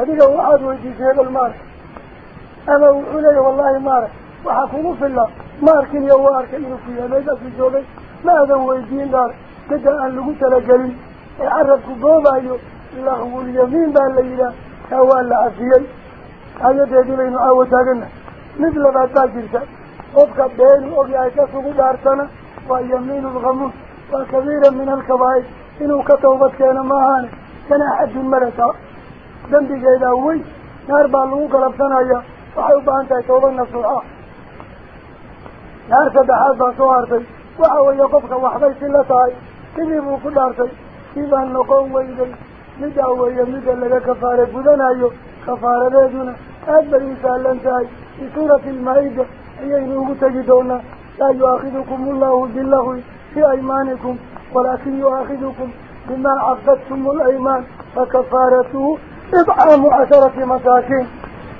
adiga waxaad weydiisay hebel ma arag ama wuxuu leeyahy wallahi ma arag waxaa kugu filla ma arkin iyo waa arkay inuu ku yahay meeshaasu joogay ma aadan weydiin dhaar midda aan lagu talagelin ee carabku boobayo lahwulyamiin baa la yidhaah taa waa la cafiyey aayadeedii baynu caawo taagana mid labaad baa jirta qofka beenu ogyahay kasugu dhaarsana waa yamiinu lkhamuus وكبيرا من الكبائر. إنه كتوبت كان ماهان كان أحد الملكة. دمدي قيدا هوي نار بالوك لبسانايا وحيوبا أنت توبا نصرها آه. نار سبحات باسو عرفي وحوى يقفك وحبي سلتاي كذبوا كل عرفي كيبا نقوم ويدي. مدى هو يمدى لك كفارة بذن أيو كفارة بيدنا أكبر إنسان لنتاي في سورة المعيدة هي إنه تجدون. لا يؤخذكم الله بالله. في أيمانكم ولكن يؤخذكم بما عفدتم الأيمان فكفارته إطعام عشرة مساكين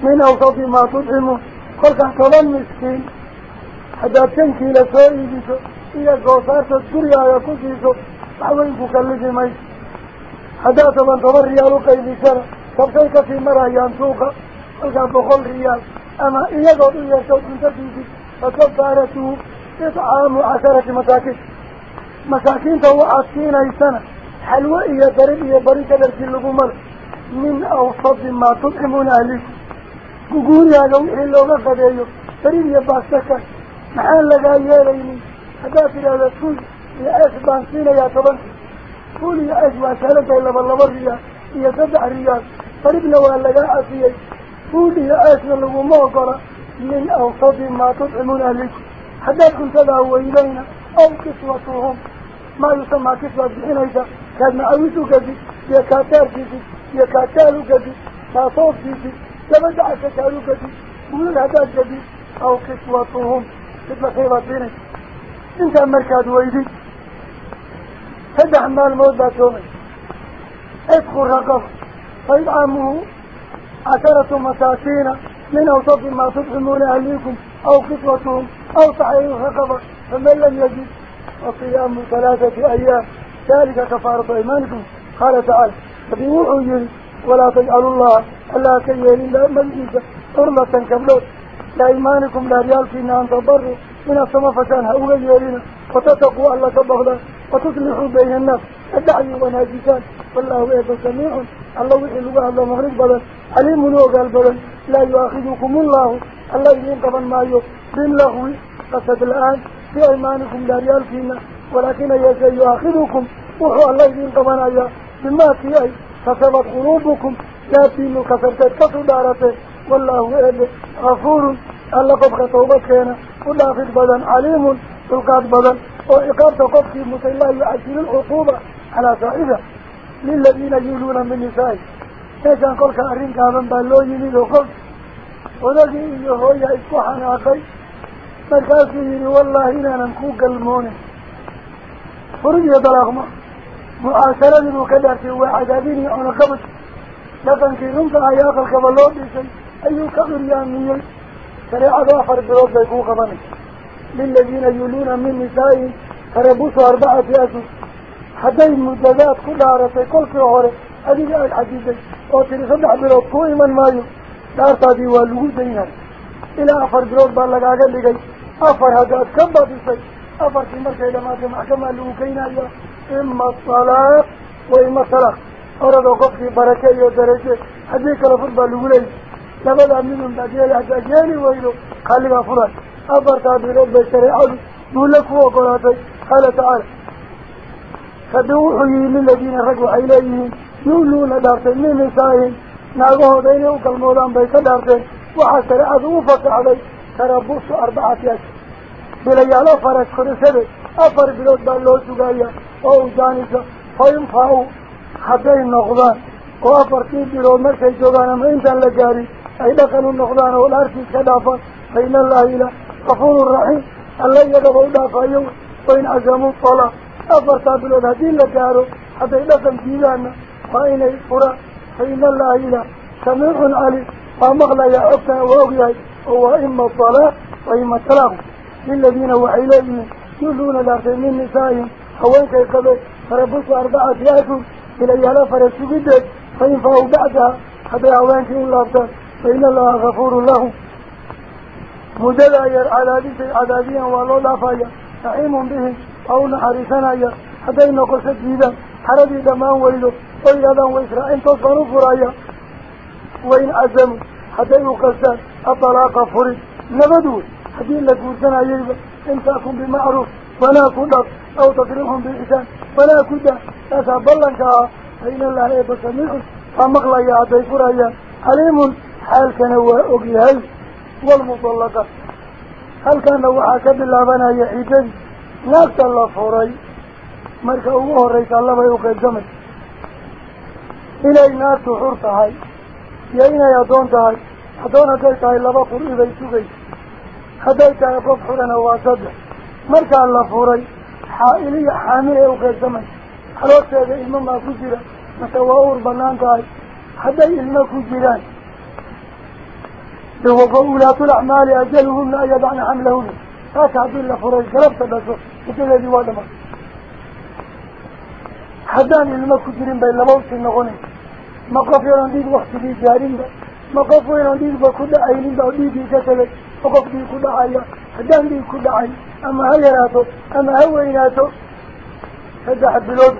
من أوسط ما تدعمه قلت أحتضى المسكين حتى تنكي لسائدك إيا قوصار تدريا يكوكيك أعوين بكلج ميت. حتى تبن تبر ريال قيد شر تبقيك في مرايان سوق قلت أبخل ريال. أما إيا قوصار تدريا يكوكيك فكفارته إطعام عشرة مساكين. مساكين تو توا اي سنة. حلوة يا قريب يا بريك درج اللقمان من أوصاف ما تطعمون عليه قول يا لو إيه إلا غفر يا قريب يا باسكا محل لقى يا ريني هذا في هذا كل. يا أسبان سينا يا طبعا قول يا أجوا سألك إلا بالله بريا يا. سبع ريال. قريب لو إلا غفر قول يا أسنا اللقمان قرأ من أوصاف ما تطعمون عليه حدا كنت لا هو إلينا. أو كسوتهم ما يسمى كفلة بحين أيضا كان اويتو قديد يكاتار قديد يكاتارو قديد ماطوب قديد جمد عشكارو قديد مولو الهداد قديد أو كفلتهم كفلة خيرا بحيني إنت امركاد ويدي. هدى عمال موت باتومي ادخل رقب طيب عمو عشرة مساكينة من اوصف ما تدخلون أهليكم أو كفلتهم أو صحيح رقبة فمن لم يجد وصيام ثلاثة أيام. ذلك كفارة إيمانكم. قال تعالى فبيوحوا ولا تجعلوا الله ألا كيالي لا مجيزة أرمة كبلوت لا إيمانكم لا ريال فينا أن تبروا من السماء فكان هؤلاء يلينا فتتقوا الله كبغضا وتصلحوا بين الناس. الدعي وناجيكان والله إذا سميع. الله يحلوا هذا مغرق بلن عليم نوغ البلن لا يؤخذكم الله. الله ينقفا ما يوم بين قصد الآن في أيمانكم لا ريال فينا ولكن يجي يؤخذكم وحو الله يدين قمنا يا بما تيأي كسبت قلوبكم. لا فينا كسبت كسبت والله أهل غفور. ألا قبخ توبك هنا ونافذ بدن عليم تلقات بدن. وإقابة قبخ مسيلا يؤثر العقوبة على سائدة. للذين يولون من نسائي تجان قولك أرين كابن بلوني لذو قبخ ونجي إيهوية إسوحان أخي مركاسي والله إنا ننكوك الموني فرجي ضلاغما معاشرة المكدرتي وعذابيني أنا قبش لكن كي نمت عياق القبلون بيسن أي كبر يامي فريعة أخر بروض يكون قبني. للذين يولون من نساء فربوسوا أربعة أسوس. حدي المدادات كل عرصي كل كوري أدي جاء الحديثي أوتري صدح بروض كوي من مايو. دارتا دي والوو دينا. إلى أخر بروض بالله قاقل لقيت. أفر هذا كم بعد شيء أفر في مركز ما جمع كما لو يا إما الصلاة وإما الصلاة. أرد أقف في بركة يا درجة. هذيك الأفر بالولاي لبلا منهم تجيل هذا جاني ويلو خلي أفر أفر تابي رب الشرع نقول لك هو قال تعالى فدوحي للذين رجوا إليهم نقولوا لدارت من نسائهم. ناقوه دينه وكالمولان بيت دارته وحسر أذوفك عليه. ترى تربص أربعة أشهر بلي على فرس خرسل أفر بلوت بلوت جاية أو جانسة فينفعوا حدين نغضان وأفر تين بلو مرسي جوغانا ما إنتا لجاري أي دخل النغضان والأرسي كدافا فإن الله إلى قفور الرحيم الله يدفعوا دافا يوم وإن عزموا الطلاة أفر تابلون هدين لجارو. حتى دخل جيلانا فإن فإن الله إلى سميع علي ومغلى يا أفتا وأغيائي هو إما الصلاة وإما السلام للذين وحيلين يلون الأرسل من نسائهم. حوالك القبل فربصوا أربعة ياتهم إلى يهلا فرسوا فإن فاو بعدها حتى يعوانك إلا أبتر. فإن الله غفور له. مدد على ذي عذابيا والله لا فايا نعيم بهم أو نحرسان أير حتى إن قصد جيدا حرد دمان ويلو طيلا وإسرائيل تصنفوا فرايا. وإن أزموا. حتى يقصد الطلاق فري نبدو. حدين لكوزنا يجب انساكم بمعروف فلا كدر أو تطريبهم بإحسان فلا كدر اساب الله كاها فإن الله أيضا سميح فمغلا يا عدي فرايا عليم حال كان هو والمطلقة حال كان هو حاكد الله بنا يحيدي ناكت الله فوري. مالك اوه ريك الله بيوك الزمن. إلي ناكت حرطهاي يأين يا دونتهاي هذا هو إلا الله قرية بيسوغي هذا تعالى قف حرنا واسد. مركع الله فوري حائلية حامية وقزمي خلاص هذا إمام ما كجرة متواور بنان تعالى هذا إلمان كجران لو قلوا لا طول أعمال أجلهم لا يدعن حملهم. هذا عدو الله فوري قربت بسوك وكذا دي وادما هذا إلمان كجرين بي الله بوسي النغني ما قف يران ديد وقت دي جارين بي. ما قفوا إلى ديبا كل عين دعو ديبي كتلك وقف دي كل عين هدان دي كل عين أما هيراتو أما هويناتو هدح بلود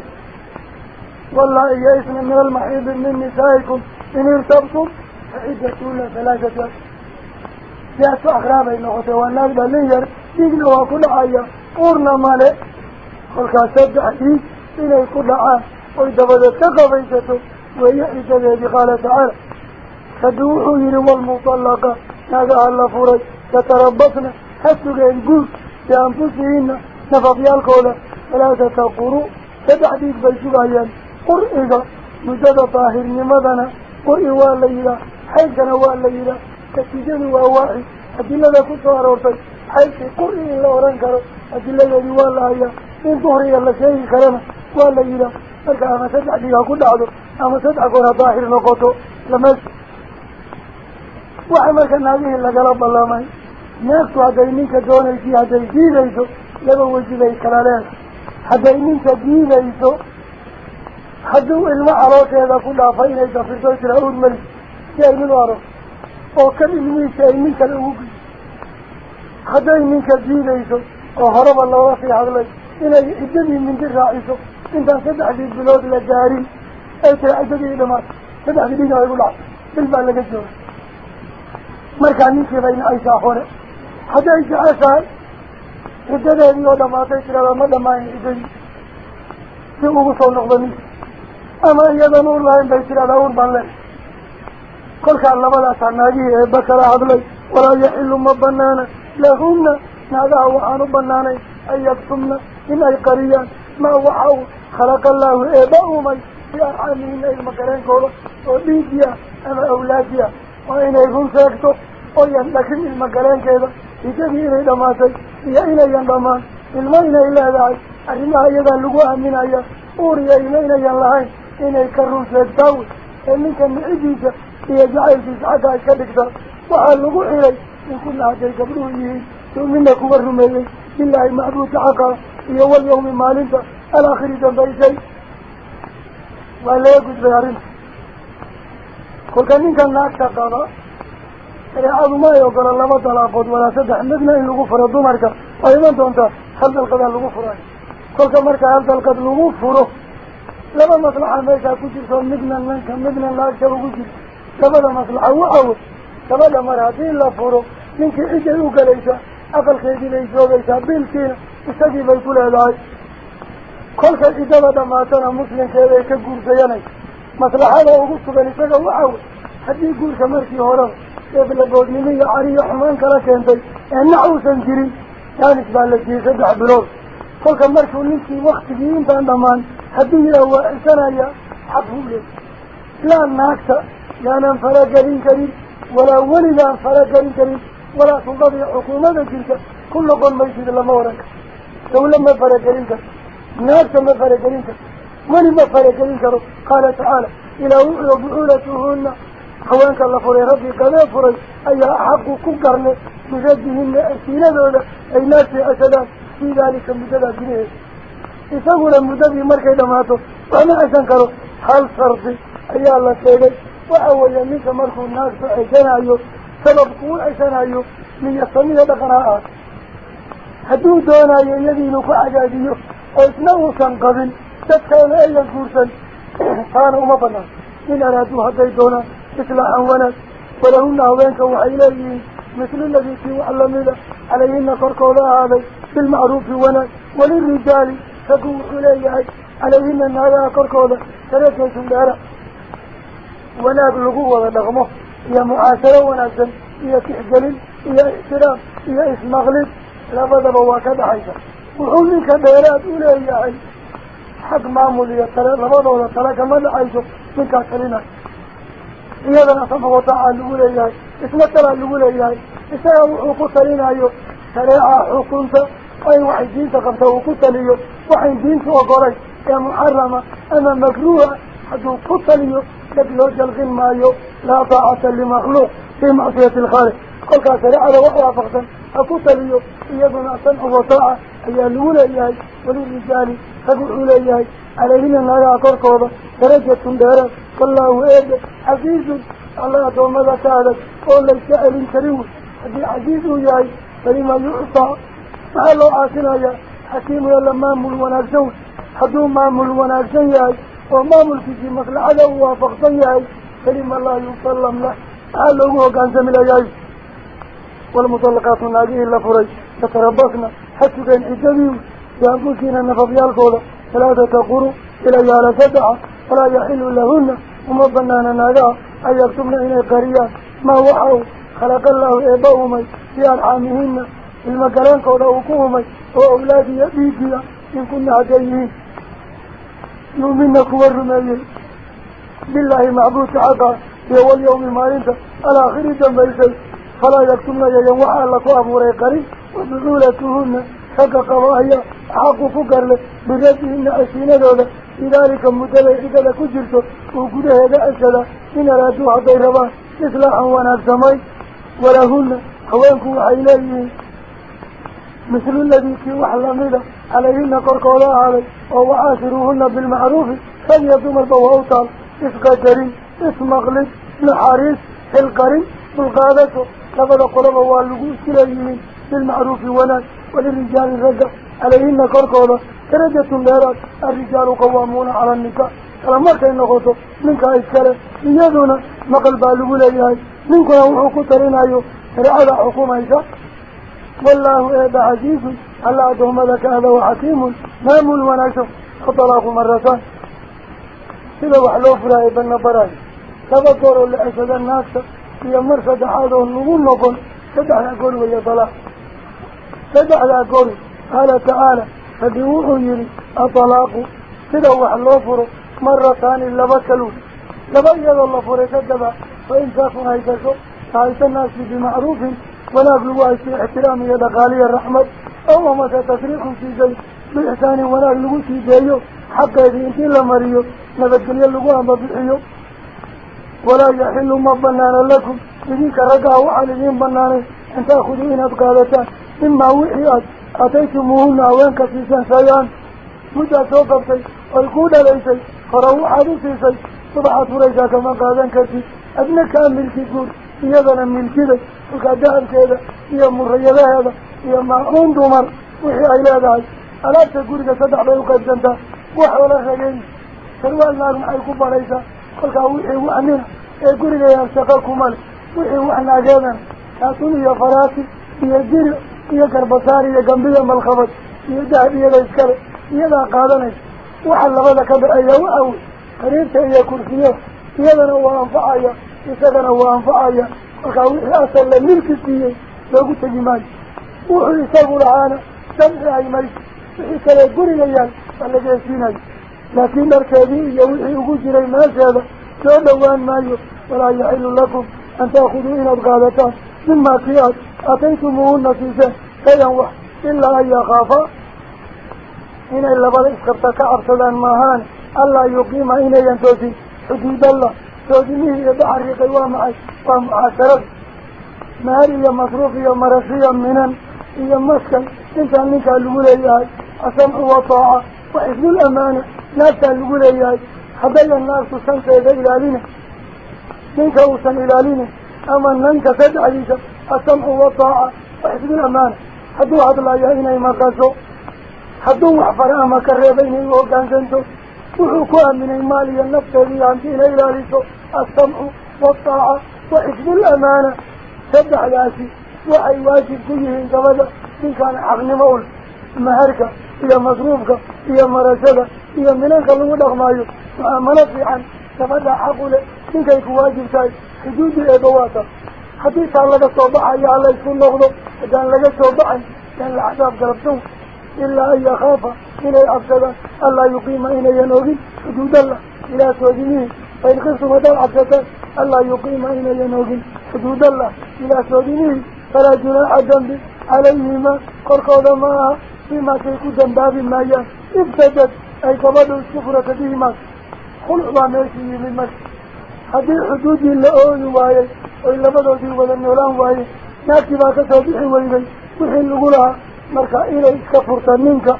والله يا اسم من المحيض من نسائكم إن ارتبتم فعدتون ثلاثة سياسو أخرابي نغطي والناس بلير ديقنوا كل عين قرنا مالك خلقا سد دي إلي كل عين ويدبدا تقبيتتو ويحيد الذي قال تعالى فدوحوا يروا المطلقة نادع الله فرج. تتربصنا. حسوك انقول بأنفسهن. نفضي الكولة فلا تتقروا. فبعديك بيشبايا قر إذا. مجد طاهر نمضنا. قر إواء الليلة حيث نواء الليلة كتجن وواعي. أدلة كتوار ورطي حيث قر إلا ورنكر. أدلة يواء الليلة من ظهري الله شيء كلمة وواء الليلة فلك أما سدع ليها كل عدو أما سدع طاهر نقطو لمس وحمرك ناقيه اللي قلب الله ماي ناقص هذا إنك جون الجي هذا الجيل إيشو لما وجدي كلاه هذا إنك جيل إيشو هذا الماء راس هذا كله فين إذا في دوت العود مل جاي من وراء أو كم إني شيء إنك الأوج هذا إنك جيل إيشو أو هرب الله في عقلك إن إجدي من ذي رأيشو أنت سد على البلاد الجارين أنت أجدي إلى ما سد على البلاد الجارين بالبلاد الجارين markaa ninkii bay nacaysaa hore hadday jeceshahay ciddadeedii oo dhamaatay tirada ma dhamaayn ciddadii si ugu soo noqdo ninka ama iyadan uur lahayn bay tiradaa uur baan leehay kolkaa labadaasaa naagihii eebba kala hadlay walaa yaxilu ma banaana lahunna naagaha waxaan u banaanay an yaktumna in ay qariyaan maa waxa uu khalaqa allaahu eebba uumay fi arxaamihina ilma gareenkooda oo dhiigii ah ama awlaadii ah وإن يكون ساكتو وإن لكن المقالان كذا يتغير إلى ما سي يأينا ينضمان المين إلا ذاك أرنا أيضا لقوها من أيا أوري أيمين ينلاهي إن يكرر سيكتاوي اللي كان عجيزة يجعل في سعادة كذكتا وحال لقوه إلي إن كنا عجي قبروه تؤمننا كبرنا ملي بالله معبوط حقا يوم يوم مالنسا الآخر جنبي شيء ولا يقول بيارنسا كل كنين كان ناقص قانا يا عبد ما يقول الله ما تلاقوه ولا سد حمدنا إنه غفر الدم أركا أيضا تونتا هل القدر الغفر أي كل كم أركا هل القدر الغفره لما مصلحة ما يكاد كل شيء مدنا من كم مدنا لا شر وجد لما مصلحة وعو لما مرادين لا فرو منك إجل وقليسا أقل خير ليس وقليسا بالكين استجيب يقول الله كل شيء إذا ما تنا مسلم كذا كجور سيني مصلحة وقصة بلسك الله عوري حتى يقول كمركي هورا كيف لقود مني عري وحمان كراكين بي انعو سنجري كان اسبال لك يسدع بلوز كل كمركي ونكي وقت جيين فاندامان حتى يروا السنايا حبهو لك لا ناكسة لا ننفر قرين كريم ولا ولي لا ننفر قرين كريم ولا تضبيع حكومة جلسة كل قول ما يسيد لما ورنك لو لما فرق قرين كريم ناكسة ما فرق قرين كريم ولي ما فلق ينكره قال تعالى إلى وحي وبعولتهن حوانك الله فري ربي قد أفري أي أحق كقرن بجدهن أسينا ذولا أي ناسي أسدا في ذلك مجدى جنيه إثاقنا مجدبي مركي دماته وأنا أسنكره حال صرفي أي الله سيدي. وأول يمينك مركو الناس أسنى أيو. سبب قول أسنى أيو. من يصنيه دقراء حدود دونا يدينك أجاديه أسنوه سنقبل تتكلم أي جورسن كان وما بنا من أرادوا هذا يدونا مثل أولا ولهم نعوين كوحي مثل الذي كيو علمنا عليهم نصر كوضاء علي بالمعروف ونا وللرجال تقو حليا عليهم النار أكر كوضاء ثلاثة سنبارة ولا بلغوا ولا نغمه يا معاشرة ونا الزم يا تحجل يا إحترام. يا اسم لا بد بواك بحيثة وحولك بيرات أولي يا عيد حق معمول يترى لبضا ولا ترى كما لعيشه من كاكلنا إياذا نصمه وطاعه الأولى إياه اسمتنا الأولى إياه إسايا وحوقه تلينا أيه تريعا حقوقه أي واحد دينة قمت وقوته ليه واحد دينة وقري يا محرمة أنا مكروه حدو قوته ليه لك لو جلغين ما لا طاعة لمخلوق في معصية الخالق. كل كاسر على وقوع فقدن أكوت اليو يبنى سن وطاعة يا الأولى ياي وللرجال خذوا الأولى ياي عليهم أن لا يعكر قوبة درجة دارة الله وإيد عزيز الله دوم ماذا تعلم قول الشعر كريم هذه عزيز ياي فلما يعطى فهلو عاسنا يا حكيم يا لما مل ونرجو حدو ما مل ونرجو ياي وما مل في جمك لعلى وفقدن ياي فلما الله يصلم له قالوا هو كان زميل والمطلقات من هذه الفرج فتربصنا. حتى كان إجابيه يأكلكين يعني النفض يالكولا فلا تتقروا. إلى يالا سدعا فلا يحل لهن. وما ظننا ناقا أن يكتبنا إلى القرية. ما وحاو خلق الله إباهمي في أرحامهن المكران قولا وكوهمي وأولادي يبيكيا إن كنا عجيهين يؤمننا كبار رميين بالله معبوث عقا يوم يوم مارسة الآخر جنب الشيء فلا يكتمنا يجنوا على قوام وريقري وبذولتهم حق قضايا حق فكر بذاتهن أسينا دولة. لذلك متبعك لك جرته وقد هذا أسلا إن رادوا عبير الله إصلاحا ونالزمي ولهن قوامكم وحيليه. مثل الذي في وحل ميلة عليهن قرقولا علي وعاشروهن بالمعروف فليضم البواوطان إفقى كريم إفمغلس نحاريس القريم بالقادة لقد قلب والقوس كلا يمين بالمعروف ونال وللرجال رجع عليهن كركولة كرجة ليرات الرجال قوامون على النكاة ما كان غطو منك هاي السلاة إيادونا مقلبا لقول أيها منك هاي حقوق ترين أيها هذا حكومة إذا والله إيدا عزيز. ألا أدهم لك هذا وحكيم. نام ونشف خطلاه مرتان. سلوح لوفرا إبن براي لبطور لأسد الناس. يمر فتح هذا النقول نقول فتح لأقول ولا طلع فتح لأقول قال تعالى فديوه يري. أطلاقه كده وحلوه فره مرة ثانية لبكلون لبيض الله فره كدبا فإن شاكوا هيتكوا هاي الناس بمعروف. ولا قلوا هاي في احترام يد غالية الرحمة. أو ما تتفريق في جاي. بإحسان ولا قلوا في جايو. حقا يدين تلا مريو نبدل يلقوها مبيعيو ولا يحل مبنانا لكم. إذن كرقاه عليهم بنانا أن تأخذوا تأخذين أبقادتا إما وحيات أتيتموهن كثيرا كثيسا سيان مجا توقفتي والقود ليسي. فروا عديسيسي صبحت وليسا كما قادا كثيس أبنى كان ملكي قول يذن ملكي ذي وكادهر كذا. يمر يذا هذا. يمعون دمر. وحيا إلى ذاك ألا تقول كسدح بيوكا الجنة. وحولا خيين فالوال نارم حيكوبا ليسا قل قاوي وعمير يقول لي أنسقكم مال وحي وحنا جادا تعطوني يا فراسي يا جير يا كربصاري يا جنبي يا ملخبط يا دهب يا لسكر يا ذا قادني وحل لبدا كبر أيا وأوي قريبت يا كرسية يا ذا هو أنفعايا يا ذا هو أنفعايا قل قاوي حاسل لملك السيئي لو قلت جمالي وحي ساقوا لعانا سمعي مالي وحي سلا يقول لي أيال فلقى يسيني لكن مركزي يوحي أجر الناس هذا كان وان مايو ولا يحل لكم أن تأخذوا إلى الغالتان مما قياد أتيتمون نسيسة واحد. إلا أن يخافا إن إلا بالإسخبتك أرسلان ماهان ألا يقيم إن ينتوزي حديد الله. توزيمه يبعر قوام عشرة ماري يا مصروف يا مرسي من مسكن. إنسان لك الولايات أسمع وطاعة. وإذن الأمانة. ناسا لقول إياه. حبايا الناس سنسا إذا إلالينا منك أوسن إلالينا أما أنك سيد عيسى. السمح والطاعة وحسن الأمان. حدو عبد الله يهينا إما قاسو. حدو محفر ما كريبين إما كان إيوه جنتو وحكوا من المال النفط اللي عن دين إلاليسو السمح والطاعة وحسن الأمان. سيد عياسي وحي واجب فيه إن كان أغنى مولد. مهركة يا مصروفك يا مرسلة يا منك اللي مدغ مايو وأملك عن تمدى حقولة لك يكواجب ساي حدود الإبواتة حديث عن لك صوبعا يا الله يسون نغضو كان لك صوبعا كان العذاب قربتو إلا أن يخاف إلا يعفزد ألا يقيم إلا ينوغي. حدود الله. إلا سوديني فإن قصوا مدى العفزد ألا يقيم إلا ينوغي. حدود الله. إلا سوديني فلا جناح جنبي عليهما. قرقوا دماء فيما كيكودا باب مايا ابتدت أي قبضوا الشفرة بهما خلق من بهمك هذه حدود اللؤون واي وإلا بدأت ولنولان واي ناكي باكا سبيح ويبي وحي نقولها مركا إلى إسكفرطا منك.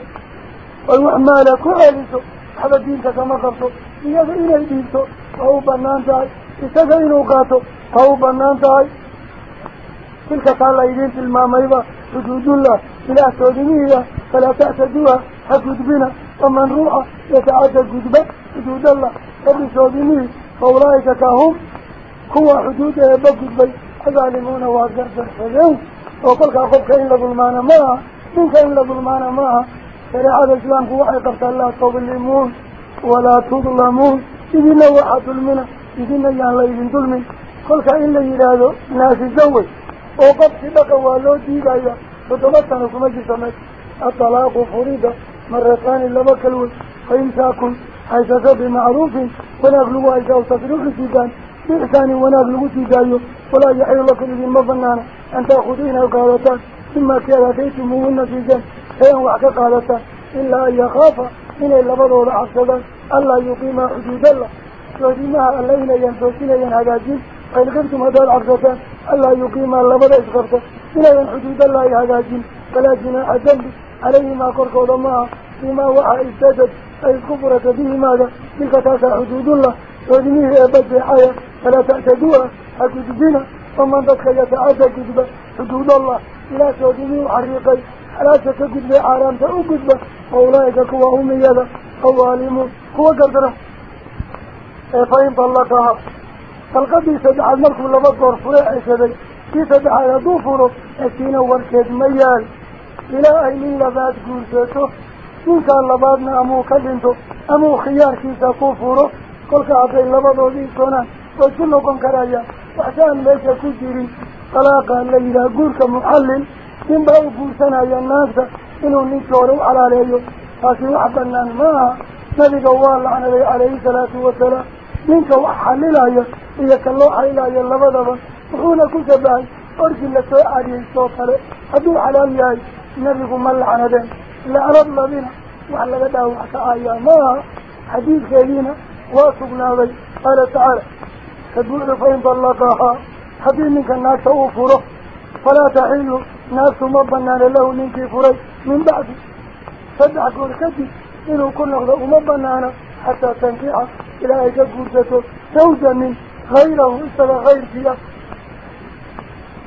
والمعمالك وعالسو حبا دينك كما قرصو إياك إلى إبيلتو فهو بنان تاي. إستكى إنوقاتو فهو بنان تاي. تلك تعالى إبيلت الماميبا. حدود الله. إلى سودنيه فلا تأسدوها حسد بنا ومن روحا يتعادى الجذبة حدود الله. قبل سعوديني فأولئك كهم كوا حدود يبقى الجذبة أظالمون وعزر فرحيان وقلك أخبك إلا ظلمان معها منك إلا ظلمان معها فلي هذا الجلام هو حيقبت الله تظلمون ولا تظلمون. إذن وحى المنى إذن يان لا إذن ظلمين قلك إلا إلا ناس الزوج. وقبت بقى والله ديبايا. فتبطنكم أجل سمك الطلاق فريدة مرتان لما كلوي فإن تاكن حيث تبع معروف ونغلو إذا أتدرك سيدان. بإحسان ونغلو سيدايو. ولا يحيو لك الذين مظنانا أن تأخذين القرارات مما كان كيرا تيتموهن سيدان. هيا وحك قالتان إلا أن يخاف من إلا بضول عصدا ألا يقيم حدود الله. وديمها ألينا ينفسين ينهجاجين قيل قمتم هذا العقدتان ألا يقيم ألا بضع إذ قبتا إلا ينحدود الله يهجاجين فلا جناء ذنب عليه ما كركود ما بما وعى السجد أي الكفرة به ماذا؟ تلك تاسع حدود الله وإذنه أبد حياة فلا تأتدوها حكود بنا ومن بك يتعاد كذبة حدود الله. لا تؤذنه حريقي لا تكذب بعرام تأو كذبة أولئك كواهم يلا أواليمون هو قدرة فإن طلقها فالقبي سدع الملك لبطر فريع سبي في سدع يدو فرط أسين والكذب ميال. Ka dhinto amuu khiyaarkiisa ku furo kolka hadday labadoodii doonaan way ku noqon karayaan waxse aan meesha ku jirin talaaqaa la yidhaha guurka muxallil nin baa u guursanaya naagta inuu ninkii hore u xalaaleeyo taasi wax banaan ma aha nabiga waa lacnaday calayhi salaatu wasalaam ninka wax xalilaya iyo ka loo xalilayo labadaba wuxuuna ku shabahay orgii lasoo caariyeystoo kale hadduu xalaal yahay نبيه ملعنا دين لأرد لدينا وعلى قدها وحسا آيان ماها حديث كالينا واسقنا بي قال تعالى. تدور فإن طلقها. حبيب منك الناس أوفره فلا تحيلوا. ناس مبنان له منك فري من بعد. فدع كل كدي. إنه كل نقضاء مبنان حتى تنكيع إلى أجاب قرزته توجى من غيره. إسا غير فيها.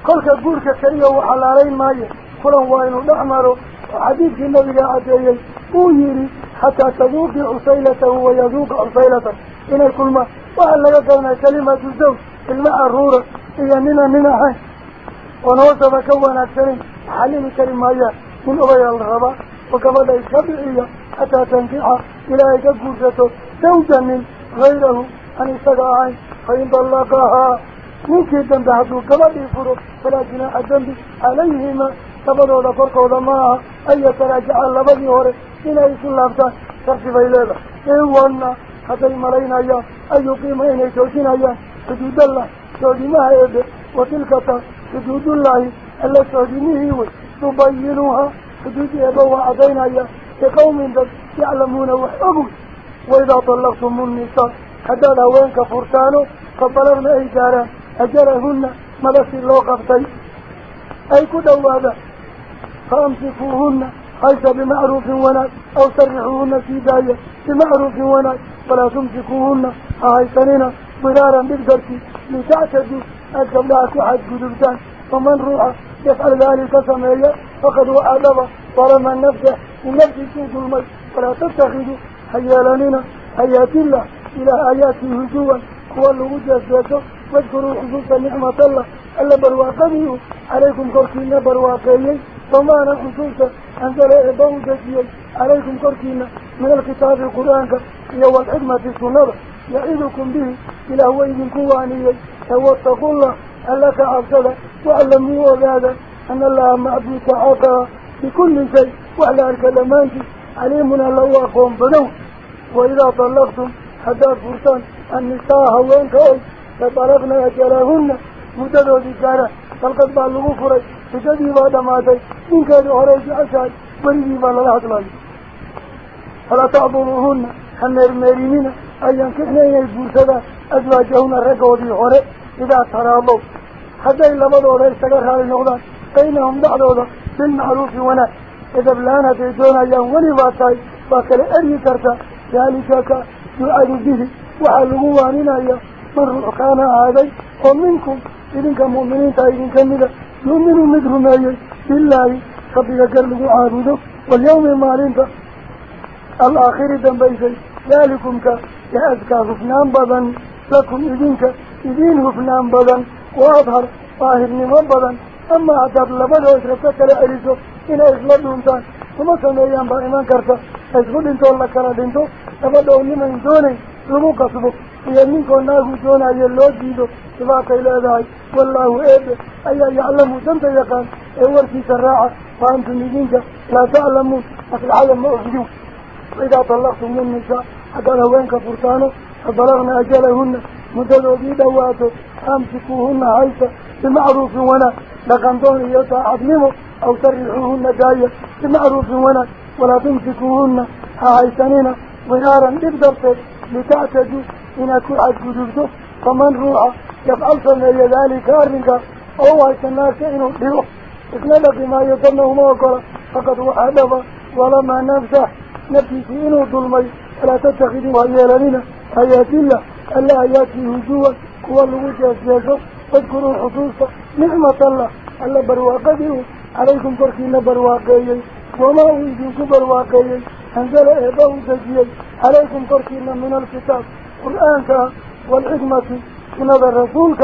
كل قرزة كأيه وحلالين مايه فلان وانو نعمرو وحديث النبي عزيز اوهيري حتى تذوق عصيلته ويذوق عصيلته. إن الكلمة وهل لقدرنا كلمة الزوج كلمة الرورة. هي منا منا حي ونوصف كوانا كلمة حليم كلمة يا. من أبي الغباء وكبدا الشبعية. حتى تنجح إلى يجب زوجا من غيره. أن يستقعين فإن ضلقها من كيدا بحضور كبدا فلا جناح الزنب عليهما. تبدو لفرق وضماء أي تراجع اللبني هوري. إلا يسول لفتا ترشف إليه إيوانا حتى يمرين أي يقيمين يتوشين أي سجود الله. سجود ما هيده وتلك سجود الله. ألا سجينه تبينها سجود أبوه عدين أي تقوم ذلك يعلمون وحبه وإذا طلقتم النساء حتى لوين كفرتانه فبلغنا إيجارا أجرهن ملسي الله قفتي أي كدوا هذا فأمسكوهن حيث بمعروف وناك أو سرحوهن في داية بمعروف وناك ولا تمسكوهن حيثنين ضرارا بالدرك لتعتدوا أجبلاك حد قدردان ومن روح يفعل ذلك سمية فقد وعدب ظلم النفس من نفس سوق المي ولا تتخذوا حيالاننا حيات الله إلى آياته هجوا هو اللي وجه واذكروا حدوث نعمة الله ألا برواقبه عليكم كركينا برواقيي ومانا حدوث أنزل إباو دجيي عليكم كركينا من الكتاب القرآن يو الحكمة السنة يعيدكم به إلى هو إذن كوانيي واتقوا الله ألا كعبسل وعلموا هذا أن الله معبوك عطا بكل شيء وعلى الكلمات عليمنا لو أقوم بنو وإذا طلقتم حتى فرسان النساء هوانك أي فطلقنا أجلهن مددوا ذكارا فالقد بالغوا فرج بجدي بعد ماتي إن كانوا هريج عشاي وريدي بالله هدلاي فلا تعضلوهن حمير ميرينين. أن ينكحنا يجبوسدا أزواجهن الرقودي هوري إذا تراضوا حتى إلا بدوا ليستقر هذه النقطة. بينهم بعضوضا بالمعروف ونا. إذا بلانا تيجون أيام ولباتاي باكل أري كرتا. ذلك يعد به. وحلقوا واننا أيام من كان هذا. ومنكم. إذن كمؤمنين تأيين كمدا يؤمنوا مدر مايي بالله خبير قرلوا عابدوا واليوم المالين الآخر دنبيسي ذلكم كا يأذكى غفنان بضن لكم إذنك إذين غفنان بضن وأظهر طاهر نمان بضن أما أعتاد لبدا إشرفتك لأريسو إن إسلام تان وما سميان بإيمان كرتا إسلام انتو الله كلا دينتو لبدا ونمان دوني. لمو قصبه يمنك الناس جونا يلو جيدو سباك الالهي والله ايبه ايا يعلمه دمت يقان اول إيه في سراعة فأنتم يجينك لا تعلموا. اكل عالم ما اخذوه فاذا طلقتم من النساء اكل هوينك فرطانه فبلغنا اجالهن مدلو بيدواته أمسكوهن عيسى بمعروف ونا. لقندون يطاع ابنمه أو ترحوهن جاية بمعروف ونا. ولا تمسكوهن. هايسانينا ويارا ابدا لتعتدوا إن أكون عجل فمن روحه يفعل فمي ذلك أرنك أوه يسنار شئنه ديوه إثنى لقما يظنه موقرا فقد وحدفه ولما نفسه نفسه إنه ظلمي. لا تتخذوا أيالا لنا. آيات الله ألا آياتي هجوة. هو الوجه السياسة فاذكروا حصوصة نعمة الله. ألا برواقه عليكم فرقين برواقه وما هو يجوك برواقه eeba uu dejiyey calaykum korkiina min alkitaab قرآنك والحكمة سنة رسولك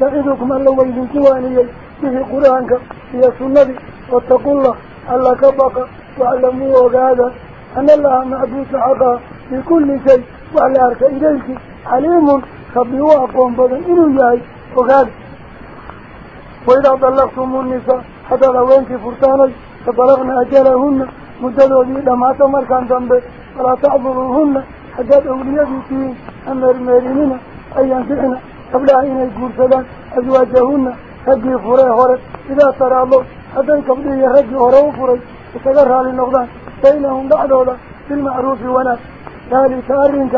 يعدكم ألا ويدن كوانيي به قرآنك هي سنة. واتقوا الله ألا كبق وعلموا هذا أن الله معبوس حقا بكل شيء. وعلى أرك إليك عليم خبيوا أقوم بدن إنو ياي وقال وإذا طلقتم النساء حتى وينك فرساني فبلغنا أجلهن. مددوا لي لما تمر كان ذنبه فلا تعذروهن حداد أولياء فيه أما المارنين أي ينفعنا قبل أن يقول سلام أزواجهن هدي فري هوري إذا ترى الله حتى قبل يهدي هوري فري يتقرها للنقضان بينهم بعض بالمعروف وناس ذلك أرنك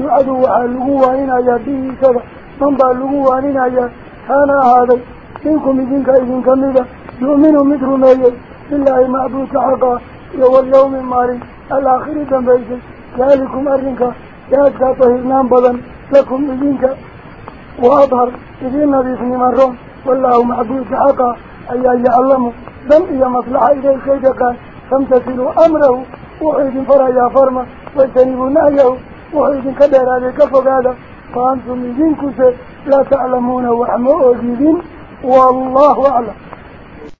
يعدوا وحلقوا وإن به كذا من بالغوا وإن أياد كان هذا منكم إذنك إذن كمدا معبوك يوم المالي الآخر دنبيسي ذلكم أرنك. يأتك طهرنان بضن لكم إذنك. وأظهر. إذن نظيف نمرون والله معبود حقا. أي يعلم دم إيا مصلحة إليه كيدك فامتثلوا أمره. وحيد فريا فرما. واجتنبوا نهيه. وحيد كدر عليك فقادا فأنتم إذنك. لا تعلمون وحمؤ إذن. والله أعلم.